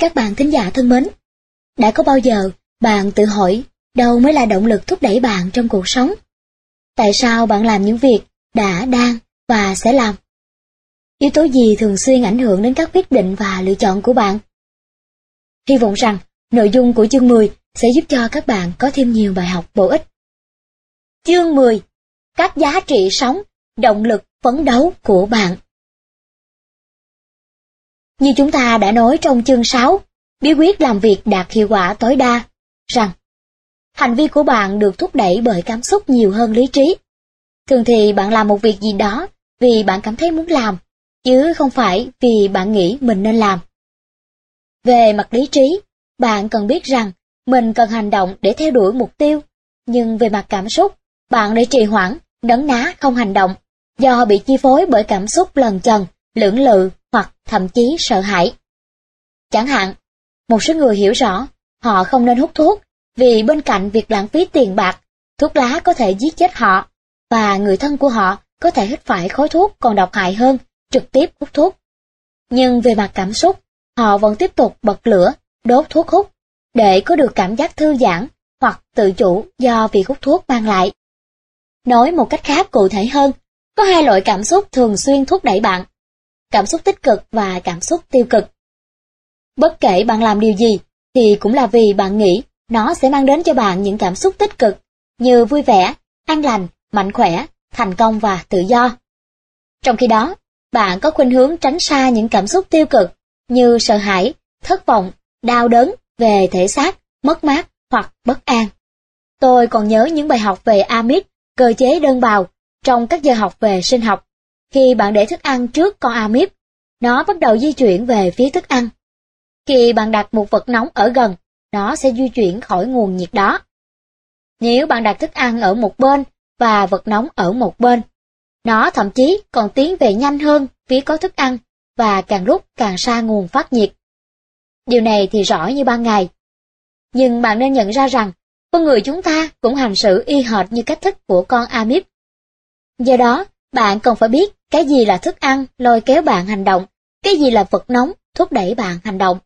Các bạn thính giả thân mến, đã có bao giờ bạn tự hỏi đâu mới là động lực thúc đẩy bạn trong cuộc sống? Tại sao bạn làm những việc đã, đang và sẽ làm? Yếu tố gì thường xuyên ảnh hưởng đến các quyết định và lựa chọn của bạn? Hy vọng rằng nội dung của chương 10 sẽ giúp cho các bạn có thêm nhiều bài học bổ ích. Chương 10. Các giá trị sống, động lực phấn đấu của bạn. Như chúng ta đã nói trong chương 6, bí quyết làm việc đạt hiệu quả tối đa, rằng hành vi của bạn được thúc đẩy bởi cảm xúc nhiều hơn lý trí. Thường thì bạn làm một việc gì đó vì bạn cảm thấy muốn làm, chứ không phải vì bạn nghĩ mình nên làm. Về mặt lý trí, bạn cần biết rằng mình cần hành động để theo đuổi mục tiêu, nhưng về mặt cảm xúc, bạn để trì hoãn, đấn ná không hành động, do bị chi phối bởi cảm xúc lần trần lưỡng lự hoặc thậm chí sợ hãi. Chẳng hạn, một số người hiểu rõ họ không nên hút thuốc vì bên cạnh việc lãng phí tiền bạc, thuốc lá có thể giết chết họ và người thân của họ có thể hít phải khói thuốc còn độc hại hơn trực tiếp hút thuốc. Nhưng về mặt cảm xúc, họ vẫn tiếp tục bật lửa, đốt thuốc hút để có được cảm giác thư giãn hoặc tự chủ do việc hút thuốc mang lại. Nói một cách khác cụ thể hơn, có hai loại cảm xúc thường xuyên thúc đẩy bạn. Cảm xúc tích cực và cảm xúc tiêu cực. Bất kể bạn làm điều gì, thì cũng là vì bạn nghĩ nó sẽ mang đến cho bạn những cảm xúc tích cực, như vui vẻ, an lành, mạnh khỏe, thành công và tự do. Trong khi đó, bạn có khuynh hướng tránh xa những cảm xúc tiêu cực như sợ hãi, thất vọng, đau đớn về thể xác, mất mát hoặc bất an. Tôi còn nhớ những bài học về amit, cơ chế đơn bào, trong các giờ học về sinh học. Khi bạn để thức ăn trước con amip, nó bắt đầu di chuyển về phía thức ăn. Khi bạn đặt một vật nóng ở gần, nó sẽ di chuyển khỏi nguồn nhiệt đó. Nếu bạn đặt thức ăn ở một bên và vật nóng ở một bên, nó thậm chí còn tiến về nhanh hơn phía có thức ăn và càng lúc càng xa nguồn phát nhiệt. Điều này thì rõ như ban ngày. Nhưng bạn nên nhận ra rằng, con người chúng ta cũng hành xử y hệt như cách thức của con amip. Do đó, bạn cần phải biết cái gì là thức ăn lôi kéo bạn hành động, cái gì là vật nóng thúc đẩy bạn hành động.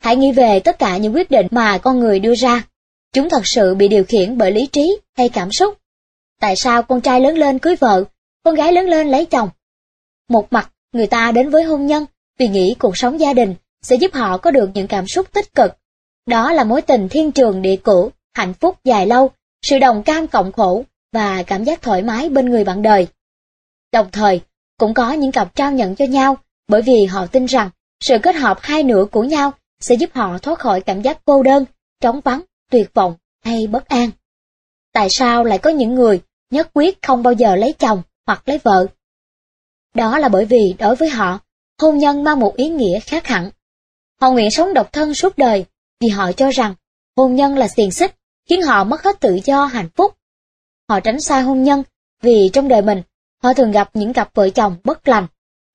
Hãy nghĩ về tất cả những quyết định mà con người đưa ra. Chúng thật sự bị điều khiển bởi lý trí hay cảm xúc. Tại sao con trai lớn lên cưới vợ, con gái lớn lên lấy chồng? Một mặt, người ta đến với hôn nhân vì nghĩ cuộc sống gia đình sẽ giúp họ có được những cảm xúc tích cực. Đó là mối tình thiên trường địa cửu, hạnh phúc dài lâu, sự đồng cam cộng khổ và cảm giác thoải mái bên người bạn đời. Đồng thời, cũng có những cặp trao nhận cho nhau bởi vì họ tin rằng sự kết hợp hai nửa của nhau sẽ giúp họ thoát khỏi cảm giác cô đơn, trống vắng, tuyệt vọng hay bất an. Tại sao lại có những người nhất quyết không bao giờ lấy chồng hoặc lấy vợ? Đó là bởi vì đối với họ, hôn nhân mang một ý nghĩa khác hẳn. Họ nguyện sống độc thân suốt đời vì họ cho rằng hôn nhân là xiềng xích khiến họ mất hết tự do hạnh phúc. Họ tránh xa hôn nhân vì trong đời mình họ thường gặp những cặp vợ chồng bất lành,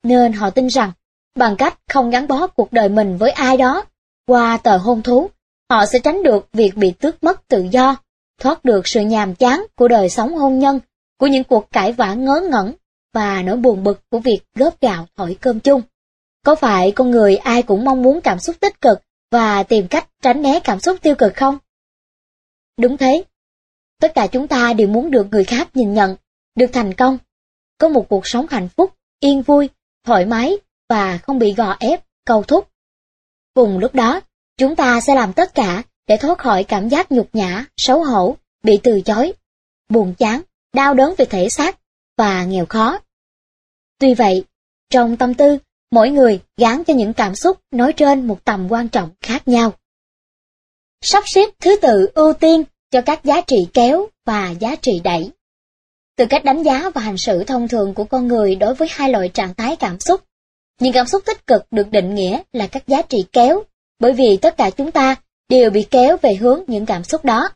nên họ tin rằng bằng cách không gắn bó cuộc đời mình với ai đó qua tờ hôn thú, họ sẽ tránh được việc bị tước mất tự do, thoát được sự nhàm chán của đời sống hôn nhân, của những cuộc cãi vã ngớ ngẩn và nỗi buồn bực của việc góp gạo thổi cơm chung. Có phải con người ai cũng mong muốn cảm xúc tích cực và tìm cách tránh né cảm xúc tiêu cực không? Đúng thế. Tất cả chúng ta đều muốn được người khác nhìn nhận, được thành công, có một cuộc sống hạnh phúc, yên vui, thoải mái và không bị gò ép, cầu thúc. Cùng lúc đó, chúng ta sẽ làm tất cả để thoát khỏi cảm giác nhục nhã, xấu hổ, bị từ chối, buồn chán, đau đớn về thể xác và nghèo khó. Tuy vậy, trong tâm tư, mỗi người gán cho những cảm xúc nói trên một tầm quan trọng khác nhau. Sắp xếp thứ tự ưu tiên cho các giá trị kéo và giá trị đẩy. Từ cách đánh giá và hành xử thông thường của con người đối với hai loại trạng thái cảm xúc, những cảm xúc tích cực được định nghĩa là các giá trị kéo, bởi vì tất cả chúng ta đều bị kéo về hướng những cảm xúc đó.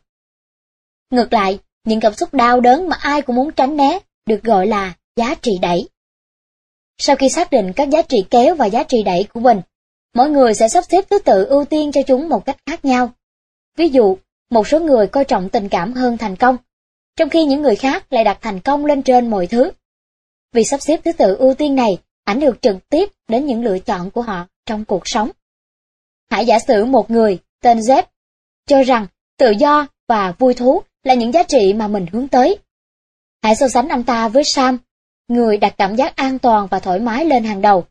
Ngược lại, những cảm xúc đau đớn mà ai cũng muốn tránh né được gọi là giá trị đẩy. Sau khi xác định các giá trị kéo và giá trị đẩy của mình, mỗi người sẽ sắp xếp thứ tự ưu tiên cho chúng một cách khác nhau. Ví dụ, một số người coi trọng tình cảm hơn thành công, trong khi những người khác lại đặt thành công lên trên mọi thứ. Vì sắp xếp thứ tự ưu tiên này ảnh hưởng trực tiếp đến những lựa chọn của họ trong cuộc sống. Hãy giả sử một người, tên Zep cho rằng tự do và vui thú là những giá trị mà mình hướng tới. Hãy so sánh anh ta với Sam, người đặt cảm giác an toàn và thoải mái lên hàng đầu.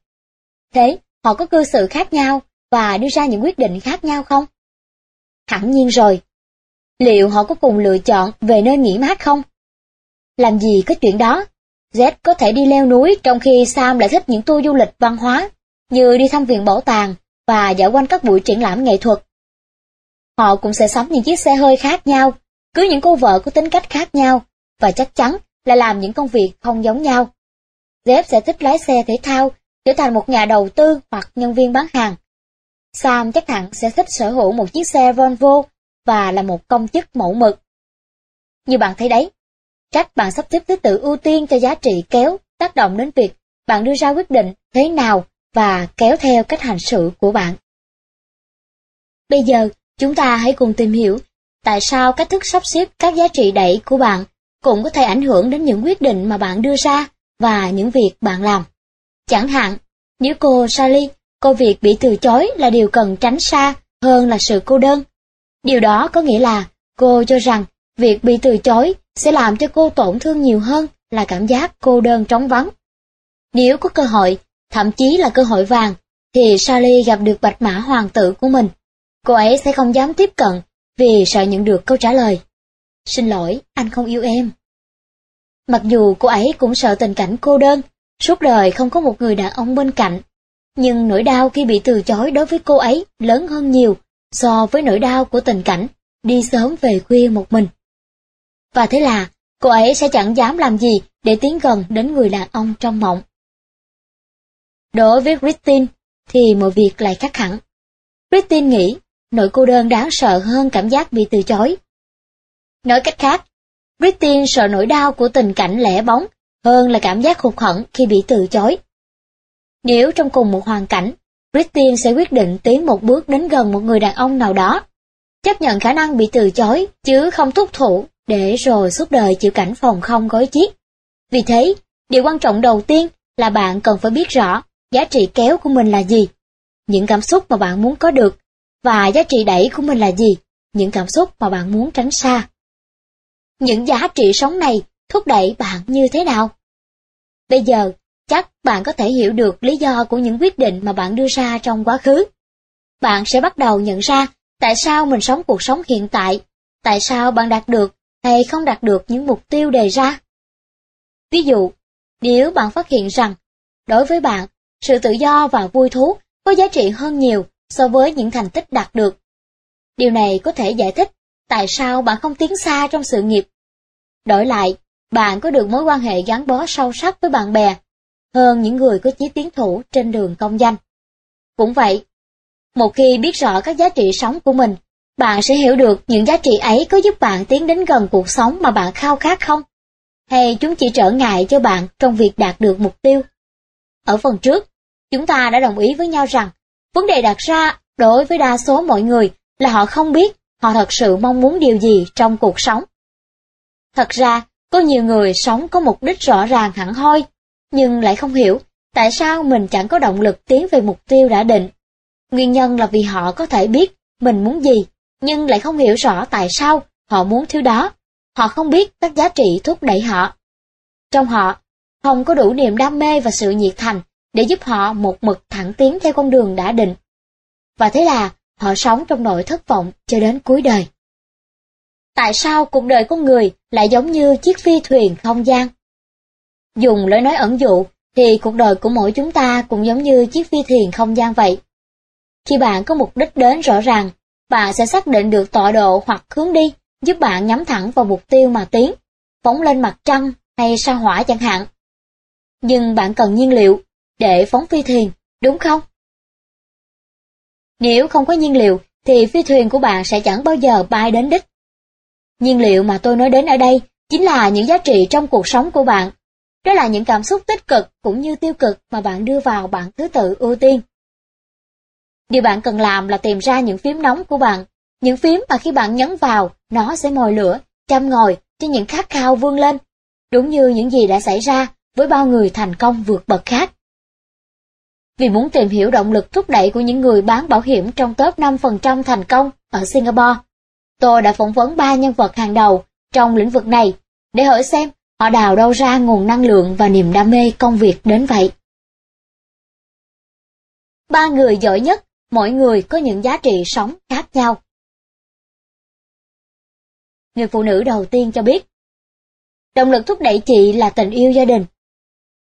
Thế, họ có cư xử khác nhau và đưa ra những quyết định khác nhau không? Hẳn nhiên rồi. Liệu họ có cùng lựa chọn về nơi nghỉ mát không? Làm gì có chuyện đó? Z có thể đi leo núi trong khi Sam lại thích những tour du lịch văn hóa, như đi thăm viện bảo tàng và dạo quanh các buổi triển lãm nghệ thuật. Họ cũng sẽ sắm những chiếc xe hơi khác nhau, cưới những cô vợ có tính cách khác nhau, và chắc chắn là làm những công việc không giống nhau. Z sẽ thích lái xe thể thao, trở thành một nhà đầu tư hoặc nhân viên bán hàng. Sam chắc hẳn sẽ thích sở hữu một chiếc xe Volvo và là một công chức mẫu mực. Như bạn thấy đấy, cách bạn sắp xếp thứ tự ưu tiên cho giá trị kéo tác động đến việc bạn đưa ra quyết định thế nào và kéo theo cách hành sự của bạn. Bây giờ, chúng ta hãy cùng tìm hiểu tại sao cách thức sắp xếp các giá trị đẩy của bạn cũng có thể ảnh hưởng đến những quyết định mà bạn đưa ra và những việc bạn làm. Chẳng hạn, nếu cô Sally cô việc bị từ chối là điều cần tránh xa hơn là sự cô đơn. Điều đó có nghĩa là cô cho rằng việc bị từ chối sẽ làm cho cô tổn thương nhiều hơn là cảm giác cô đơn trống vắng. Nếu có cơ hội, thậm chí là cơ hội vàng, thì Sally gặp được bạch mã hoàng tử của mình. Cô ấy sẽ không dám tiếp cận vì sợ nhận được câu trả lời. Xin lỗi, anh không yêu em. Mặc dù cô ấy cũng sợ tình cảnh cô đơn, suốt đời không có một người đàn ông bên cạnh nhưng nỗi đau khi bị từ chối đối với cô ấy lớn hơn nhiều so với nỗi đau của tình cảnh đi sớm về khuya một mình. Và thế là, cô ấy sẽ chẳng dám làm gì để tiến gần đến người đàn ông trong mộng. Đối với Christine, thì mọi việc lại khác hẳn. Christine nghĩ nỗi cô đơn đáng sợ hơn cảm giác bị từ chối. Nói cách khác, Christine sợ nỗi đau của tình cảnh lẻ bóng hơn là cảm giác hụt hẫng khi bị từ chối. Nếu trong cùng một hoàn cảnh, Christine sẽ quyết định tiến một bước đến gần một người đàn ông nào đó, chấp nhận khả năng bị từ chối, chứ không thúc thủ, để rồi suốt đời chịu cảnh phòng không gói chiếc. Vì thế, điều quan trọng đầu tiên là bạn cần phải biết rõ giá trị kéo của mình là gì, những cảm xúc mà bạn muốn có được, và giá trị đẩy của mình là gì, những cảm xúc mà bạn muốn tránh xa. Những giá trị sống này thúc đẩy bạn như thế nào? Bây giờ, chắc bạn có thể hiểu được lý do của những quyết định mà bạn đưa ra trong quá khứ. Bạn sẽ bắt đầu nhận ra tại sao mình sống cuộc sống hiện tại, tại sao bạn đạt được hay không đạt được những mục tiêu đề ra. Ví dụ, nếu bạn phát hiện rằng, đối với bạn, sự tự do và vui thú có giá trị hơn nhiều so với những thành tích đạt được. Điều này có thể giải thích tại sao bạn không tiến xa trong sự nghiệp. Đổi lại, bạn có được mối quan hệ gắn bó sâu sắc với bạn bè hơn những người có chí tiến thủ trên đường công danh. Cũng vậy, một khi biết rõ các giá trị sống của mình, bạn sẽ hiểu được những giá trị ấy có giúp bạn tiến đến gần cuộc sống mà bạn khao khát không? Hay chúng chỉ trở ngại cho bạn trong việc đạt được mục tiêu? Ở phần trước, chúng ta đã đồng ý với nhau rằng, vấn đề đặt ra đối với đa số mọi người là họ không biết họ thật sự mong muốn điều gì trong cuộc sống. Thật ra, có nhiều người sống có mục đích rõ ràng hẳn hoi, nhưng lại không hiểu tại sao mình chẳng có động lực tiến về mục tiêu đã định. Nguyên nhân là vì họ có thể biết mình muốn gì, nhưng lại không hiểu rõ tại sao họ muốn thứ đó. Họ không biết các giá trị thúc đẩy họ. Trong họ, không có đủ niềm đam mê và sự nhiệt thành để giúp họ một mực thẳng tiến theo con đường đã định. Và thế là họ sống trong nỗi thất vọng cho đến cuối đời. Tại sao cuộc đời con người lại giống như chiếc phi thuyền không gian? Dùng lời nói ẩn dụ, thì cuộc đời của mỗi chúng ta cũng giống như chiếc phi thuyền không gian vậy. Khi bạn có mục đích đến rõ ràng, bạn sẽ xác định được tọa độ hoặc hướng đi, giúp bạn nhắm thẳng vào mục tiêu mà tiến, phóng lên mặt trăng hay sao hỏa chẳng hạn. Nhưng bạn cần nhiên liệu để phóng phi thuyền, đúng không? Nếu không có nhiên liệu, thì phi thuyền của bạn sẽ chẳng bao giờ bay đến đích. Nhiên liệu mà tôi nói đến ở đây chính là những giá trị trong cuộc sống của bạn đó là những cảm xúc tích cực cũng như tiêu cực mà bạn đưa vào bảng thứ tự ưu tiên. Điều bạn cần làm là tìm ra những phím nóng của bạn, những phím mà khi bạn nhấn vào, nó sẽ mồi lửa, chăm ngồi cho những khát khao vươn lên, đúng như những gì đã xảy ra với bao người thành công vượt bậc khác. Vì muốn tìm hiểu động lực thúc đẩy của những người bán bảo hiểm trong top 5% thành công ở Singapore, tôi đã phỏng vấn ba nhân vật hàng đầu trong lĩnh vực này để hỏi xem họ đào đâu ra nguồn năng lượng và niềm đam mê công việc đến vậy. Ba người giỏi nhất, mỗi người có những giá trị sống khác nhau. Người phụ nữ đầu tiên cho biết, động lực thúc đẩy chị là tình yêu gia đình.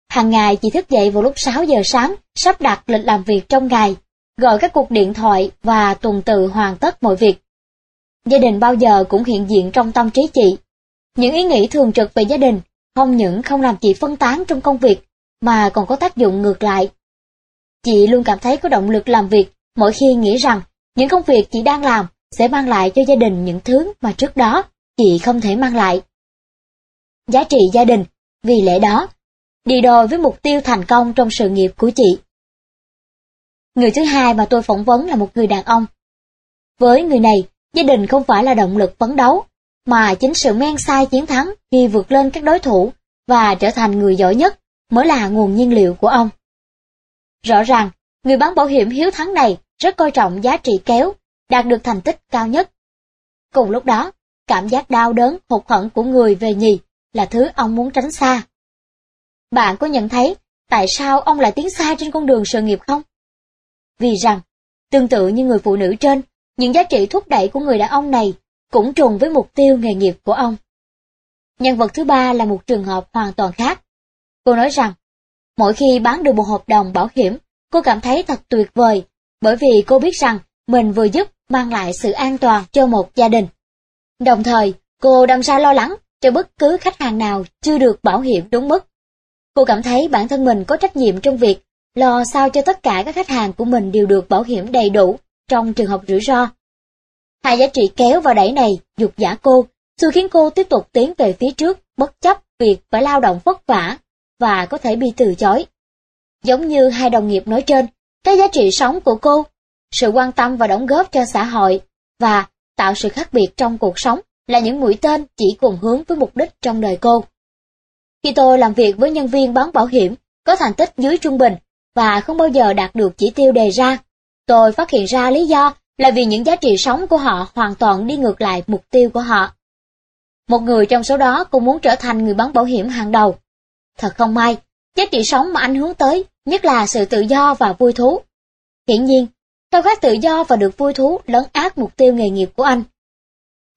Hàng ngày chị thức dậy vào lúc 6 giờ sáng, sắp đặt lịch làm việc trong ngày, gọi các cuộc điện thoại và tuần tự hoàn tất mọi việc. Gia đình bao giờ cũng hiện diện trong tâm trí chị. Những ý nghĩ thường trực về gia đình không những không làm chị phân tán trong công việc, mà còn có tác dụng ngược lại. Chị luôn cảm thấy có động lực làm việc mỗi khi nghĩ rằng những công việc chị đang làm sẽ mang lại cho gia đình những thứ mà trước đó chị không thể mang lại. Giá trị gia đình, vì lẽ đó, đi đôi với mục tiêu thành công trong sự nghiệp của chị. Người thứ hai mà tôi phỏng vấn là một người đàn ông. Với người này, gia đình không phải là động lực phấn đấu, mà chính sự men sai chiến thắng khi vượt lên các đối thủ và trở thành người giỏi nhất mới là nguồn nhiên liệu của ông. Rõ ràng, người bán bảo hiểm hiếu thắng này rất coi trọng giá trị kéo, đạt được thành tích cao nhất. Cùng lúc đó, cảm giác đau đớn, hụt hẫng của người về nhì là thứ ông muốn tránh xa. Bạn có nhận thấy tại sao ông lại tiến xa trên con đường sự nghiệp không? Vì rằng, tương tự như người phụ nữ trên, những giá trị thúc đẩy của người đàn ông này cũng trùng với mục tiêu nghề nghiệp của ông. Nhân vật thứ ba là một trường hợp hoàn toàn khác. Cô nói rằng, mỗi khi bán được một hợp đồng bảo hiểm, cô cảm thấy thật tuyệt vời, bởi vì cô biết rằng mình vừa giúp mang lại sự an toàn cho một gia đình. Đồng thời, cô đâm ra lo lắng cho bất cứ khách hàng nào chưa được bảo hiểm đúng mức. Cô cảm thấy bản thân mình có trách nhiệm trong việc lo sao cho tất cả các khách hàng của mình đều được bảo hiểm đầy đủ trong trường hợp rủi ro. Hai giá trị kéo và đẩy này dục giả cô, xui khiến cô tiếp tục tiến về phía trước bất chấp việc phải lao động vất vả và có thể bị từ chối. Giống như hai đồng nghiệp nói trên, cái giá trị sống của cô, sự quan tâm và đóng góp cho xã hội và tạo sự khác biệt trong cuộc sống là những mũi tên chỉ cùng hướng với mục đích trong đời cô. Khi tôi làm việc với nhân viên bán bảo hiểm có thành tích dưới trung bình và không bao giờ đạt được chỉ tiêu đề ra, tôi phát hiện ra lý do là vì những giá trị sống của họ hoàn toàn đi ngược lại mục tiêu của họ. Một người trong số đó cũng muốn trở thành người bán bảo hiểm hàng đầu. Thật không may, giá trị sống mà anh hướng tới nhất là sự tự do và vui thú. Hiển nhiên, khao khát tự do và được vui thú lấn át mục tiêu nghề nghiệp của anh.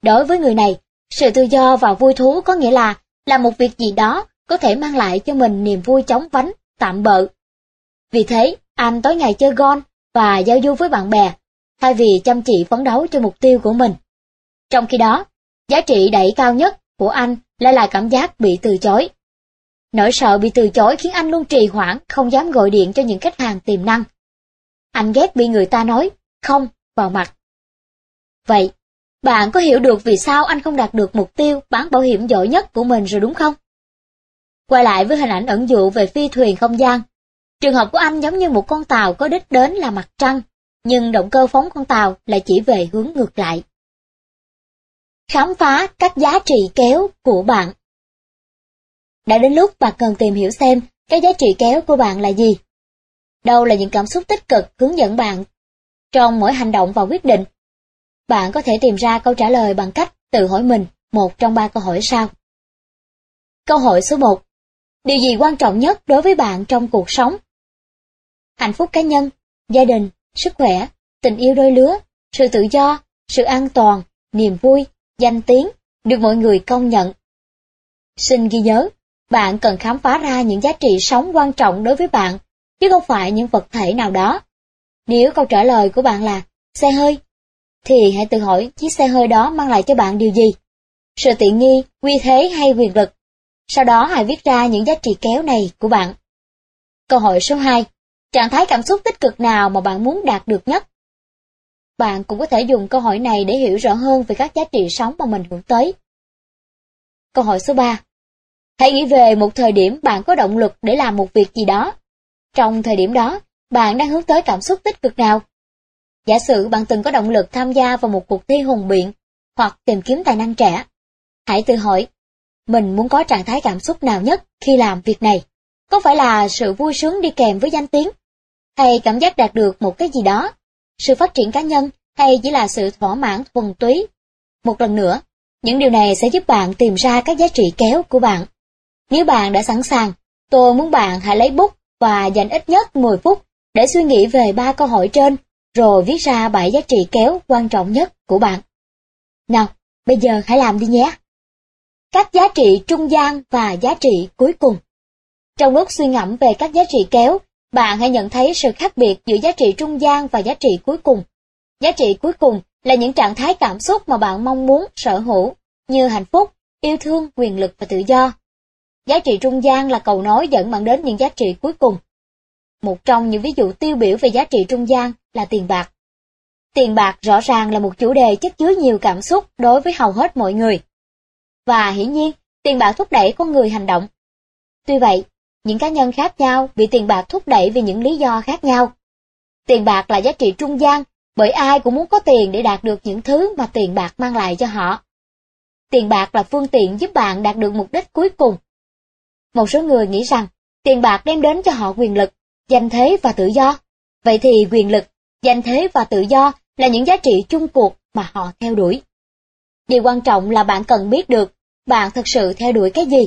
Đối với người này, sự tự do và vui thú có nghĩa là làm một việc gì đó có thể mang lại cho mình niềm vui chóng vánh, tạm bợ. Vì thế, anh tối ngày chơi golf và giao du với bạn bè, thay vì chăm chỉ phấn đấu cho mục tiêu của mình. Trong khi đó, giá trị đẩy cao nhất của anh lại là cảm giác bị từ chối. Nỗi sợ bị từ chối khiến anh luôn trì hoãn, không dám gọi điện cho những khách hàng tiềm năng. Anh ghét bị người ta nói, không, vào mặt. Vậy, bạn có hiểu được vì sao anh không đạt được mục tiêu bán bảo hiểm giỏi nhất của mình rồi đúng không? Quay lại với hình ảnh ẩn dụ về phi thuyền không gian. Trường hợp của anh giống như một con tàu có đích đến là mặt trăng, nhưng động cơ phóng con tàu lại chỉ về hướng ngược lại. Khám phá các giá trị kéo của bạn Đã đến lúc bạn cần tìm hiểu xem các giá trị kéo của bạn là gì. Đâu là những cảm xúc tích cực hướng dẫn bạn trong mỗi hành động và quyết định. Bạn có thể tìm ra câu trả lời bằng cách tự hỏi mình một trong ba câu hỏi sau. Câu hỏi số 1. Điều gì quan trọng nhất đối với bạn trong cuộc sống? Hạnh phúc cá nhân, gia đình, sức khỏe, tình yêu đôi lứa, sự tự do, sự an toàn, niềm vui, danh tiếng, được mọi người công nhận. Xin ghi nhớ, bạn cần khám phá ra những giá trị sống quan trọng đối với bạn, chứ không phải những vật thể nào đó. Nếu câu trả lời của bạn là xe hơi, thì hãy tự hỏi chiếc xe hơi đó mang lại cho bạn điều gì? Sự tiện nghi, uy thế hay quyền lực? Sau đó hãy viết ra những giá trị kéo này của bạn. Câu hỏi số 2. Trạng thái cảm xúc tích cực nào mà bạn muốn đạt được nhất? Bạn cũng có thể dùng câu hỏi này để hiểu rõ hơn về các giá trị sống mà mình hướng tới. Câu hỏi số 3. Hãy nghĩ về một thời điểm bạn có động lực để làm một việc gì đó. Trong thời điểm đó, bạn đang hướng tới cảm xúc tích cực nào? Giả sử bạn từng có động lực tham gia vào một cuộc thi hùng biện hoặc tìm kiếm tài năng trẻ. Hãy tự hỏi, mình muốn có trạng thái cảm xúc nào nhất khi làm việc này? Có phải là sự vui sướng đi kèm với danh tiếng hay cảm giác đạt được một cái gì đó, sự phát triển cá nhân hay chỉ là sự thỏa mãn thuần túy. Một lần nữa, những điều này sẽ giúp bạn tìm ra các giá trị kéo của bạn. Nếu bạn đã sẵn sàng, tôi muốn bạn hãy lấy bút và dành ít nhất 10 phút để suy nghĩ về ba câu hỏi trên, rồi viết ra bảy giá trị kéo quan trọng nhất của bạn. Nào, bây giờ hãy làm đi nhé. Các giá trị trung gian và giá trị cuối cùng. Trong lúc suy ngẫm về các giá trị kéo, bạn hãy nhận thấy sự khác biệt giữa giá trị trung gian và giá trị cuối cùng. Giá trị cuối cùng là những trạng thái cảm xúc mà bạn mong muốn sở hữu, như hạnh phúc, yêu thương, quyền lực và tự do. Giá trị trung gian là cầu nối dẫn bạn đến những giá trị cuối cùng. Một trong những ví dụ tiêu biểu về giá trị trung gian là tiền bạc. Tiền bạc rõ ràng là một chủ đề chất chứa nhiều cảm xúc đối với hầu hết mọi người. Và hiển nhiên, tiền bạc thúc đẩy con người hành động. Tuy vậy, những cá nhân khác nhau bị tiền bạc thúc đẩy vì những lý do khác nhau. Tiền bạc là giá trị trung gian, bởi ai cũng muốn có tiền để đạt được những thứ mà tiền bạc mang lại cho họ. Tiền bạc là phương tiện giúp bạn đạt được mục đích cuối cùng. Một số người nghĩ rằng tiền bạc đem đến cho họ quyền lực, danh thế và tự do. Vậy thì quyền lực, danh thế và tự do là những giá trị chung cuộc mà họ theo đuổi. Điều quan trọng là bạn cần biết được bạn thực sự theo đuổi cái gì.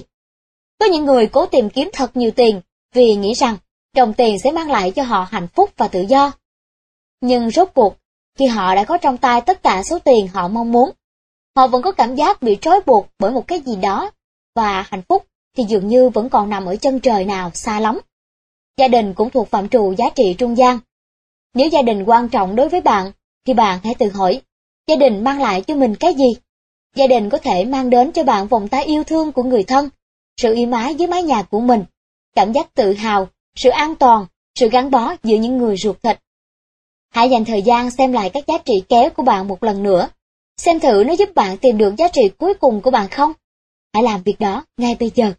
Có những người cố tìm kiếm thật nhiều tiền vì nghĩ rằng đồng tiền sẽ mang lại cho họ hạnh phúc và tự do. Nhưng rốt cuộc, khi họ đã có trong tay tất cả số tiền họ mong muốn, họ vẫn có cảm giác bị trói buộc bởi một cái gì đó, và hạnh phúc thì dường như vẫn còn nằm ở chân trời nào xa lắm. Gia đình cũng thuộc phạm trù giá trị trung gian. Nếu gia đình quan trọng đối với bạn, thì bạn hãy tự hỏi, gia đình mang lại cho mình cái gì? Gia đình có thể mang đến cho bạn vòng tay yêu thương của người thân, sự y mái dưới mái nhà của mình, cảm giác tự hào, sự an toàn, sự gắn bó giữa những người ruột thịt. Hãy dành thời gian xem lại các giá trị kéo của bạn một lần nữa. Xem thử nó giúp bạn tìm được giá trị cuối cùng của bạn không? Hãy làm việc đó ngay bây giờ.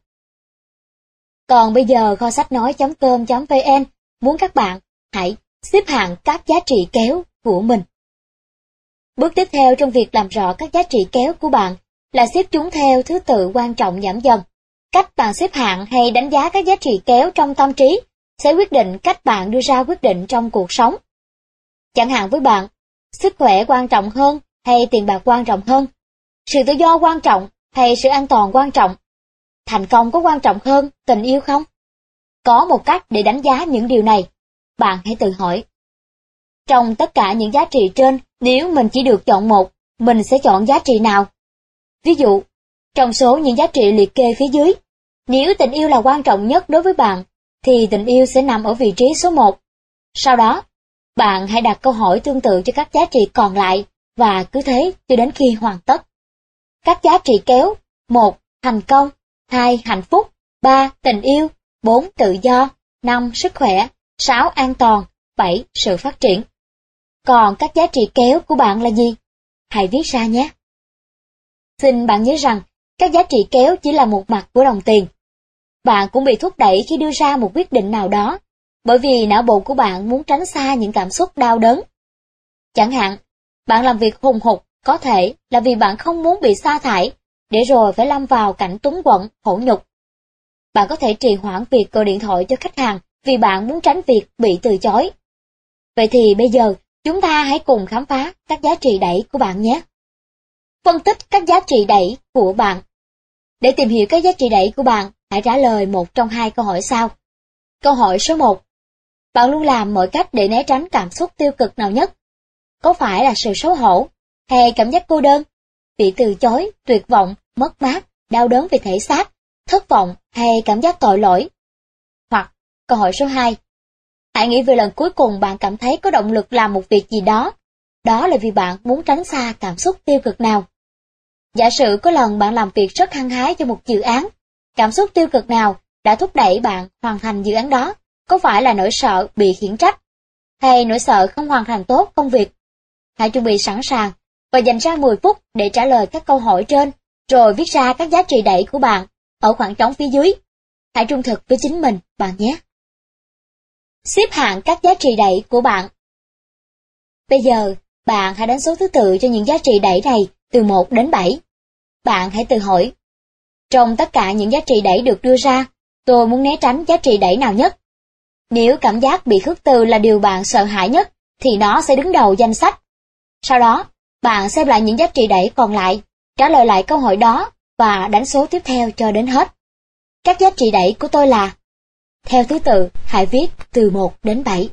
Còn bây giờ kho sách nói.com.vn muốn các bạn hãy xếp hạng các giá trị kéo của mình. Bước tiếp theo trong việc làm rõ các giá trị kéo của bạn là xếp chúng theo thứ tự quan trọng giảm dần. Cách bạn xếp hạng hay đánh giá các giá trị kéo trong tâm trí sẽ quyết định cách bạn đưa ra quyết định trong cuộc sống. Chẳng hạn với bạn, sức khỏe quan trọng hơn hay tiền bạc quan trọng hơn? Sự tự do quan trọng hay sự an toàn quan trọng? Thành công có quan trọng hơn tình yêu không? Có một cách để đánh giá những điều này. Bạn hãy tự hỏi. Trong tất cả những giá trị trên, nếu mình chỉ được chọn một, mình sẽ chọn giá trị nào? Ví dụ, trong số những giá trị liệt kê phía dưới, nếu tình yêu là quan trọng nhất đối với bạn, thì tình yêu sẽ nằm ở vị trí số 1. Sau đó, bạn hãy đặt câu hỏi tương tự cho các giá trị còn lại và cứ thế cho đến khi hoàn tất. Các giá trị kéo 1. Thành công 2. Hạnh phúc 3. Tình yêu 4. Tự do 5. Sức khỏe 6. An toàn 7. Sự phát triển Còn các giá trị kéo của bạn là gì? Hãy viết ra nhé. Xin bạn nhớ rằng, các giá trị kéo chỉ là một mặt của đồng tiền. Bạn cũng bị thúc đẩy khi đưa ra một quyết định nào đó, bởi vì não bộ của bạn muốn tránh xa những cảm xúc đau đớn. Chẳng hạn, bạn làm việc hùng hục có thể là vì bạn không muốn bị sa thải, để rồi phải lâm vào cảnh túng quẫn, khổ nhục. Bạn có thể trì hoãn việc gọi điện thoại cho khách hàng vì bạn muốn tránh việc bị từ chối. Vậy thì bây giờ, chúng ta hãy cùng khám phá các giá trị đẩy của bạn nhé. Phân tích các giá trị đẩy của bạn. Để tìm hiểu các giá trị đẩy của bạn, hãy trả lời một trong hai câu hỏi sau. Câu hỏi số 1. Bạn luôn làm mọi cách để né tránh cảm xúc tiêu cực nào nhất? Có phải là sự xấu hổ, hay cảm giác cô đơn, bị từ chối, tuyệt vọng, mất mát, đau đớn về thể xác, thất vọng hay cảm giác tội lỗi? Hoặc, câu hỏi số 2. Hãy nghĩ về lần cuối cùng bạn cảm thấy có động lực làm một việc gì đó. Đó là vì bạn muốn tránh xa cảm xúc tiêu cực nào. Giả sử có lần bạn làm việc rất hăng hái cho một dự án, cảm xúc tiêu cực nào đã thúc đẩy bạn hoàn thành dự án đó? Có phải là nỗi sợ bị khiển trách, hay nỗi sợ không hoàn thành tốt công việc? Hãy chuẩn bị sẵn sàng và dành ra 10 phút để trả lời các câu hỏi trên, rồi viết ra các giá trị đẩy của bạn ở khoảng trống phía dưới. Hãy trung thực với chính mình, bạn nhé. Xếp hạng các giá trị đẩy của bạn Bây giờ, bạn hãy đánh số thứ tự cho những giá trị đẩy này từ 1 đến 7. Bạn hãy tự hỏi, trong tất cả những giá trị đẩy được đưa ra, tôi muốn né tránh giá trị đẩy nào nhất? Nếu cảm giác bị khước từ là điều bạn sợ hãi nhất, thì nó sẽ đứng đầu danh sách. Sau đó, bạn xem lại những giá trị đẩy còn lại, trả lời lại câu hỏi đó và đánh số tiếp theo cho đến hết. Các giá trị đẩy của tôi là Theo thứ tự, hãy viết từ 1 đến 7.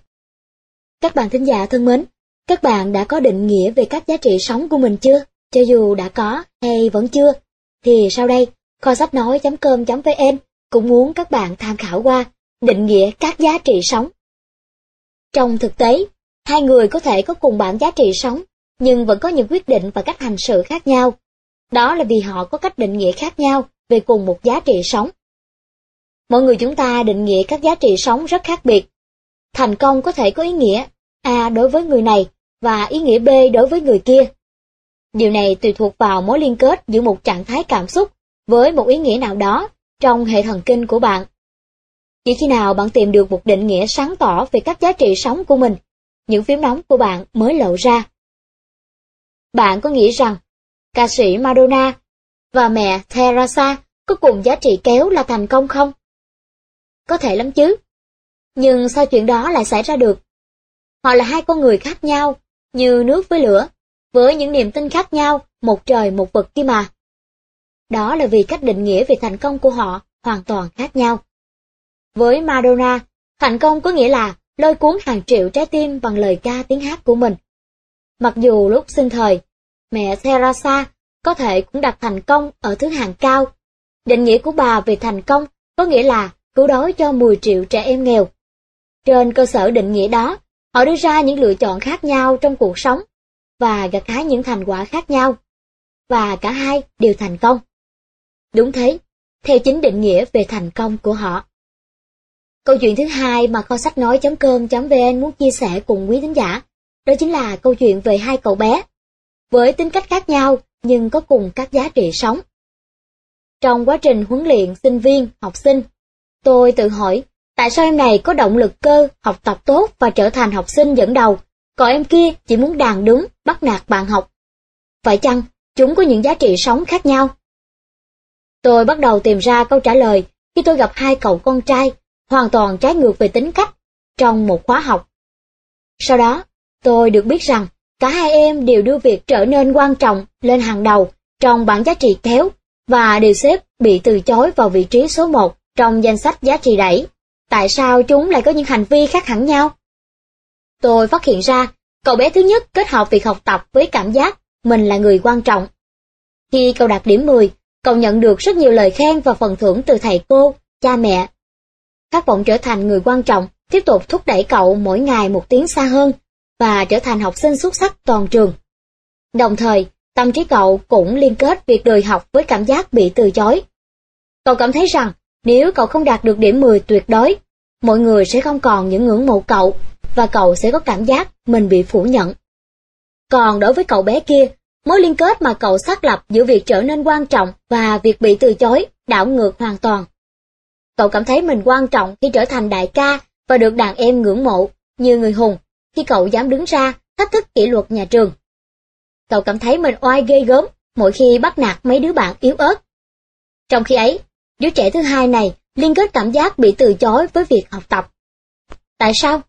Các bạn thính giả thân mến, các bạn đã có định nghĩa về các giá trị sống của mình chưa? Cho dù đã có hay vẫn chưa, thì sau đây, kho sách nói.com.vn cũng muốn các bạn tham khảo qua định nghĩa các giá trị sống. Trong thực tế, hai người có thể có cùng bản giá trị sống, nhưng vẫn có những quyết định và cách hành xử khác nhau. Đó là vì họ có cách định nghĩa khác nhau về cùng một giá trị sống. Mọi người chúng ta định nghĩa các giá trị sống rất khác biệt. Thành công có thể có ý nghĩa A đối với người này và ý nghĩa B đối với người kia. Điều này tùy thuộc vào mối liên kết giữa một trạng thái cảm xúc với một ý nghĩa nào đó trong hệ thần kinh của bạn. Chỉ khi nào bạn tìm được một định nghĩa sáng tỏ về các giá trị sống của mình, những phím nóng của bạn mới lộ ra. Bạn có nghĩ rằng ca sĩ Madonna và mẹ Teresa có cùng giá trị kéo là thành công không? Có thể lắm chứ. Nhưng sao chuyện đó lại xảy ra được? Họ là hai con người khác nhau, như nước với lửa, với những niềm tin khác nhau, một trời một vực kia mà. Đó là vì cách định nghĩa về thành công của họ hoàn toàn khác nhau. Với Madonna, thành công có nghĩa là lôi cuốn hàng triệu trái tim bằng lời ca tiếng hát của mình. Mặc dù lúc sinh thời, mẹ Teresa có thể cũng đặt thành công ở thứ hạng cao. Định nghĩa của bà về thành công có nghĩa là cứu đói cho 10 triệu trẻ em nghèo. Trên cơ sở định nghĩa đó, họ đưa ra những lựa chọn khác nhau trong cuộc sống và gặt hái những thành quả khác nhau. Và cả hai đều thành công. Đúng thế, theo chính định nghĩa về thành công của họ. Câu chuyện thứ hai mà kho sách nói.com.vn muốn chia sẻ cùng quý thính giả, đó chính là câu chuyện về hai cậu bé, với tính cách khác nhau nhưng có cùng các giá trị sống. Trong quá trình huấn luyện sinh viên, học sinh, tôi tự hỏi tại sao em này có động lực cơ, học tập tốt và trở thành học sinh dẫn đầu, còn em kia chỉ muốn đàn đứng, bắt nạt bạn học. Phải chăng chúng có những giá trị sống khác nhau? Tôi bắt đầu tìm ra câu trả lời khi tôi gặp hai cậu con trai hoàn toàn trái ngược về tính cách trong một khóa học. Sau đó, tôi được biết rằng cả hai em đều đưa việc trở nên quan trọng lên hàng đầu trong bảng giá trị kéo và đều xếp bị từ chối vào vị trí số 1 trong danh sách giá trị đẩy. Tại sao chúng lại có những hành vi khác hẳn nhau? Tôi phát hiện ra, cậu bé thứ nhất kết hợp việc học tập với cảm giác mình là người quan trọng. Khi cậu đạt điểm 10, cậu nhận được rất nhiều lời khen và phần thưởng từ thầy cô, cha mẹ khát vọng trở thành người quan trọng, tiếp tục thúc đẩy cậu mỗi ngày một tiếng xa hơn và trở thành học sinh xuất sắc toàn trường. Đồng thời, tâm trí cậu cũng liên kết việc đời học với cảm giác bị từ chối. Cậu cảm thấy rằng nếu cậu không đạt được điểm 10 tuyệt đối, mọi người sẽ không còn những ngưỡng mộ cậu và cậu sẽ có cảm giác mình bị phủ nhận. Còn đối với cậu bé kia, mối liên kết mà cậu xác lập giữa việc trở nên quan trọng và việc bị từ chối đảo ngược hoàn toàn. Cậu cảm thấy mình quan trọng khi trở thành đại ca và được đàn em ngưỡng mộ, như người hùng, khi cậu dám đứng ra thách thức kỷ luật nhà trường. Cậu cảm thấy mình oai ghê gớm mỗi khi bắt nạt mấy đứa bạn yếu ớt. Trong khi ấy, đứa trẻ thứ hai này liên kết cảm giác bị từ chối với việc học tập. Tại sao?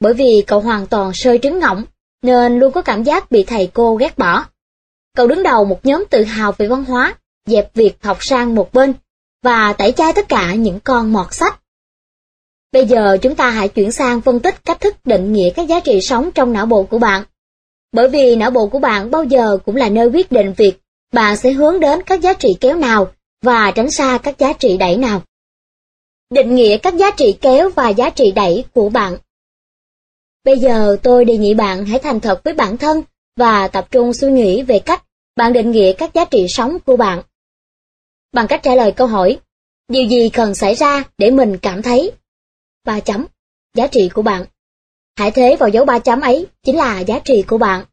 Bởi vì cậu hoàn toàn sơi trứng ngỗng, nên luôn có cảm giác bị thầy cô ghét bỏ. Cậu đứng đầu một nhóm tự hào về văn hóa, dẹp việc học sang một bên và tẩy chay tất cả những con mọt sách. Bây giờ chúng ta hãy chuyển sang phân tích cách thức định nghĩa các giá trị sống trong não bộ của bạn. Bởi vì não bộ của bạn bao giờ cũng là nơi quyết định việc bạn sẽ hướng đến các giá trị kéo nào và tránh xa các giá trị đẩy nào. Định nghĩa các giá trị kéo và giá trị đẩy của bạn. Bây giờ tôi đề nghị bạn hãy thành thật với bản thân và tập trung suy nghĩ về cách bạn định nghĩa các giá trị sống của bạn bằng cách trả lời câu hỏi Điều gì cần xảy ra để mình cảm thấy? Ba chấm, giá trị của bạn. Hãy thế vào dấu ba chấm ấy chính là giá trị của bạn.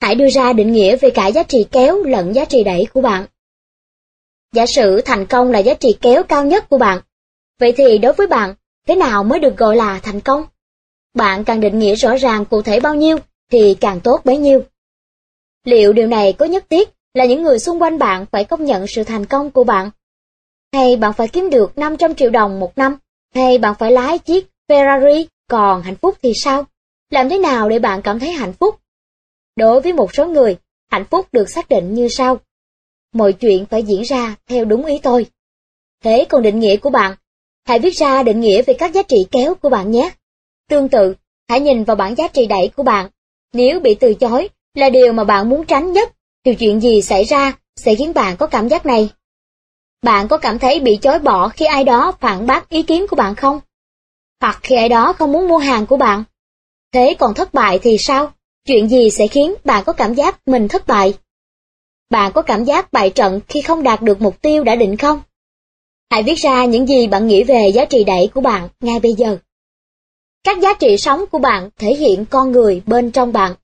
Hãy đưa ra định nghĩa về cả giá trị kéo lẫn giá trị đẩy của bạn. Giả sử thành công là giá trị kéo cao nhất của bạn. Vậy thì đối với bạn, thế nào mới được gọi là thành công? Bạn càng định nghĩa rõ ràng cụ thể bao nhiêu thì càng tốt bấy nhiêu. Liệu điều này có nhất thiết là những người xung quanh bạn phải công nhận sự thành công của bạn. Hay bạn phải kiếm được 500 triệu đồng một năm, hay bạn phải lái chiếc Ferrari, còn hạnh phúc thì sao? Làm thế nào để bạn cảm thấy hạnh phúc? Đối với một số người, hạnh phúc được xác định như sau. Mọi chuyện phải diễn ra theo đúng ý tôi. Thế còn định nghĩa của bạn? Hãy viết ra định nghĩa về các giá trị kéo của bạn nhé. Tương tự, hãy nhìn vào bảng giá trị đẩy của bạn. Nếu bị từ chối là điều mà bạn muốn tránh nhất, thì chuyện gì xảy ra sẽ khiến bạn có cảm giác này? Bạn có cảm thấy bị chối bỏ khi ai đó phản bác ý kiến của bạn không? Hoặc khi ai đó không muốn mua hàng của bạn? Thế còn thất bại thì sao? Chuyện gì sẽ khiến bạn có cảm giác mình thất bại? Bạn có cảm giác bại trận khi không đạt được mục tiêu đã định không? Hãy viết ra những gì bạn nghĩ về giá trị đẩy của bạn ngay bây giờ. Các giá trị sống của bạn thể hiện con người bên trong bạn.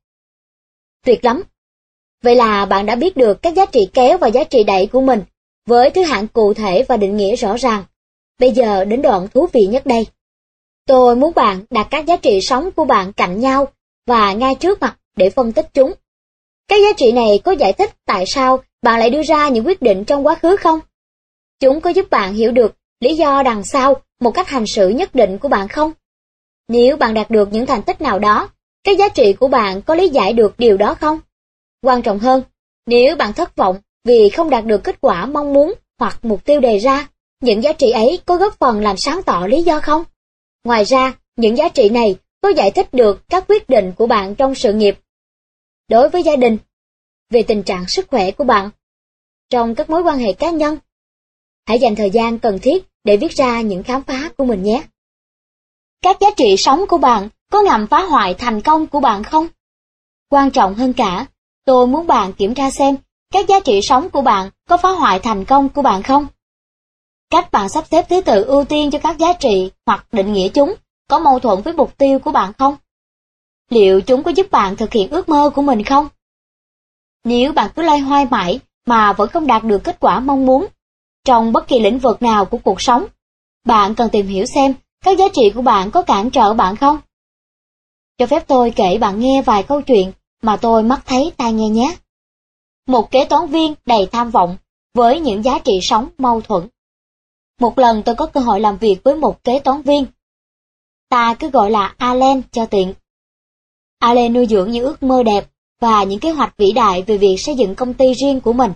Tuyệt lắm! Vậy là bạn đã biết được các giá trị kéo và giá trị đẩy của mình với thứ hạng cụ thể và định nghĩa rõ ràng. Bây giờ đến đoạn thú vị nhất đây. Tôi muốn bạn đặt các giá trị sống của bạn cạnh nhau và ngay trước mặt để phân tích chúng. Các giá trị này có giải thích tại sao bạn lại đưa ra những quyết định trong quá khứ không? Chúng có giúp bạn hiểu được lý do đằng sau một cách hành xử nhất định của bạn không? Nếu bạn đạt được những thành tích nào đó, các giá trị của bạn có lý giải được điều đó không? Quan trọng hơn, nếu bạn thất vọng vì không đạt được kết quả mong muốn hoặc mục tiêu đề ra, những giá trị ấy có góp phần làm sáng tỏ lý do không? Ngoài ra, những giá trị này có giải thích được các quyết định của bạn trong sự nghiệp. Đối với gia đình, về tình trạng sức khỏe của bạn, trong các mối quan hệ cá nhân, hãy dành thời gian cần thiết để viết ra những khám phá của mình nhé. Các giá trị sống của bạn có ngầm phá hoại thành công của bạn không? Quan trọng hơn cả, tôi muốn bạn kiểm tra xem các giá trị sống của bạn có phá hoại thành công của bạn không? Cách bạn sắp xếp thứ tự ưu tiên cho các giá trị hoặc định nghĩa chúng có mâu thuẫn với mục tiêu của bạn không? Liệu chúng có giúp bạn thực hiện ước mơ của mình không? Nếu bạn cứ loay hoay mãi mà vẫn không đạt được kết quả mong muốn, trong bất kỳ lĩnh vực nào của cuộc sống, bạn cần tìm hiểu xem các giá trị của bạn có cản trở bạn không? Cho phép tôi kể bạn nghe vài câu chuyện mà tôi mắt thấy tai nghe nhé. Một kế toán viên đầy tham vọng với những giá trị sống mâu thuẫn. Một lần tôi có cơ hội làm việc với một kế toán viên. Ta cứ gọi là Allen cho tiện. Allen nuôi dưỡng những ước mơ đẹp và những kế hoạch vĩ đại về việc xây dựng công ty riêng của mình.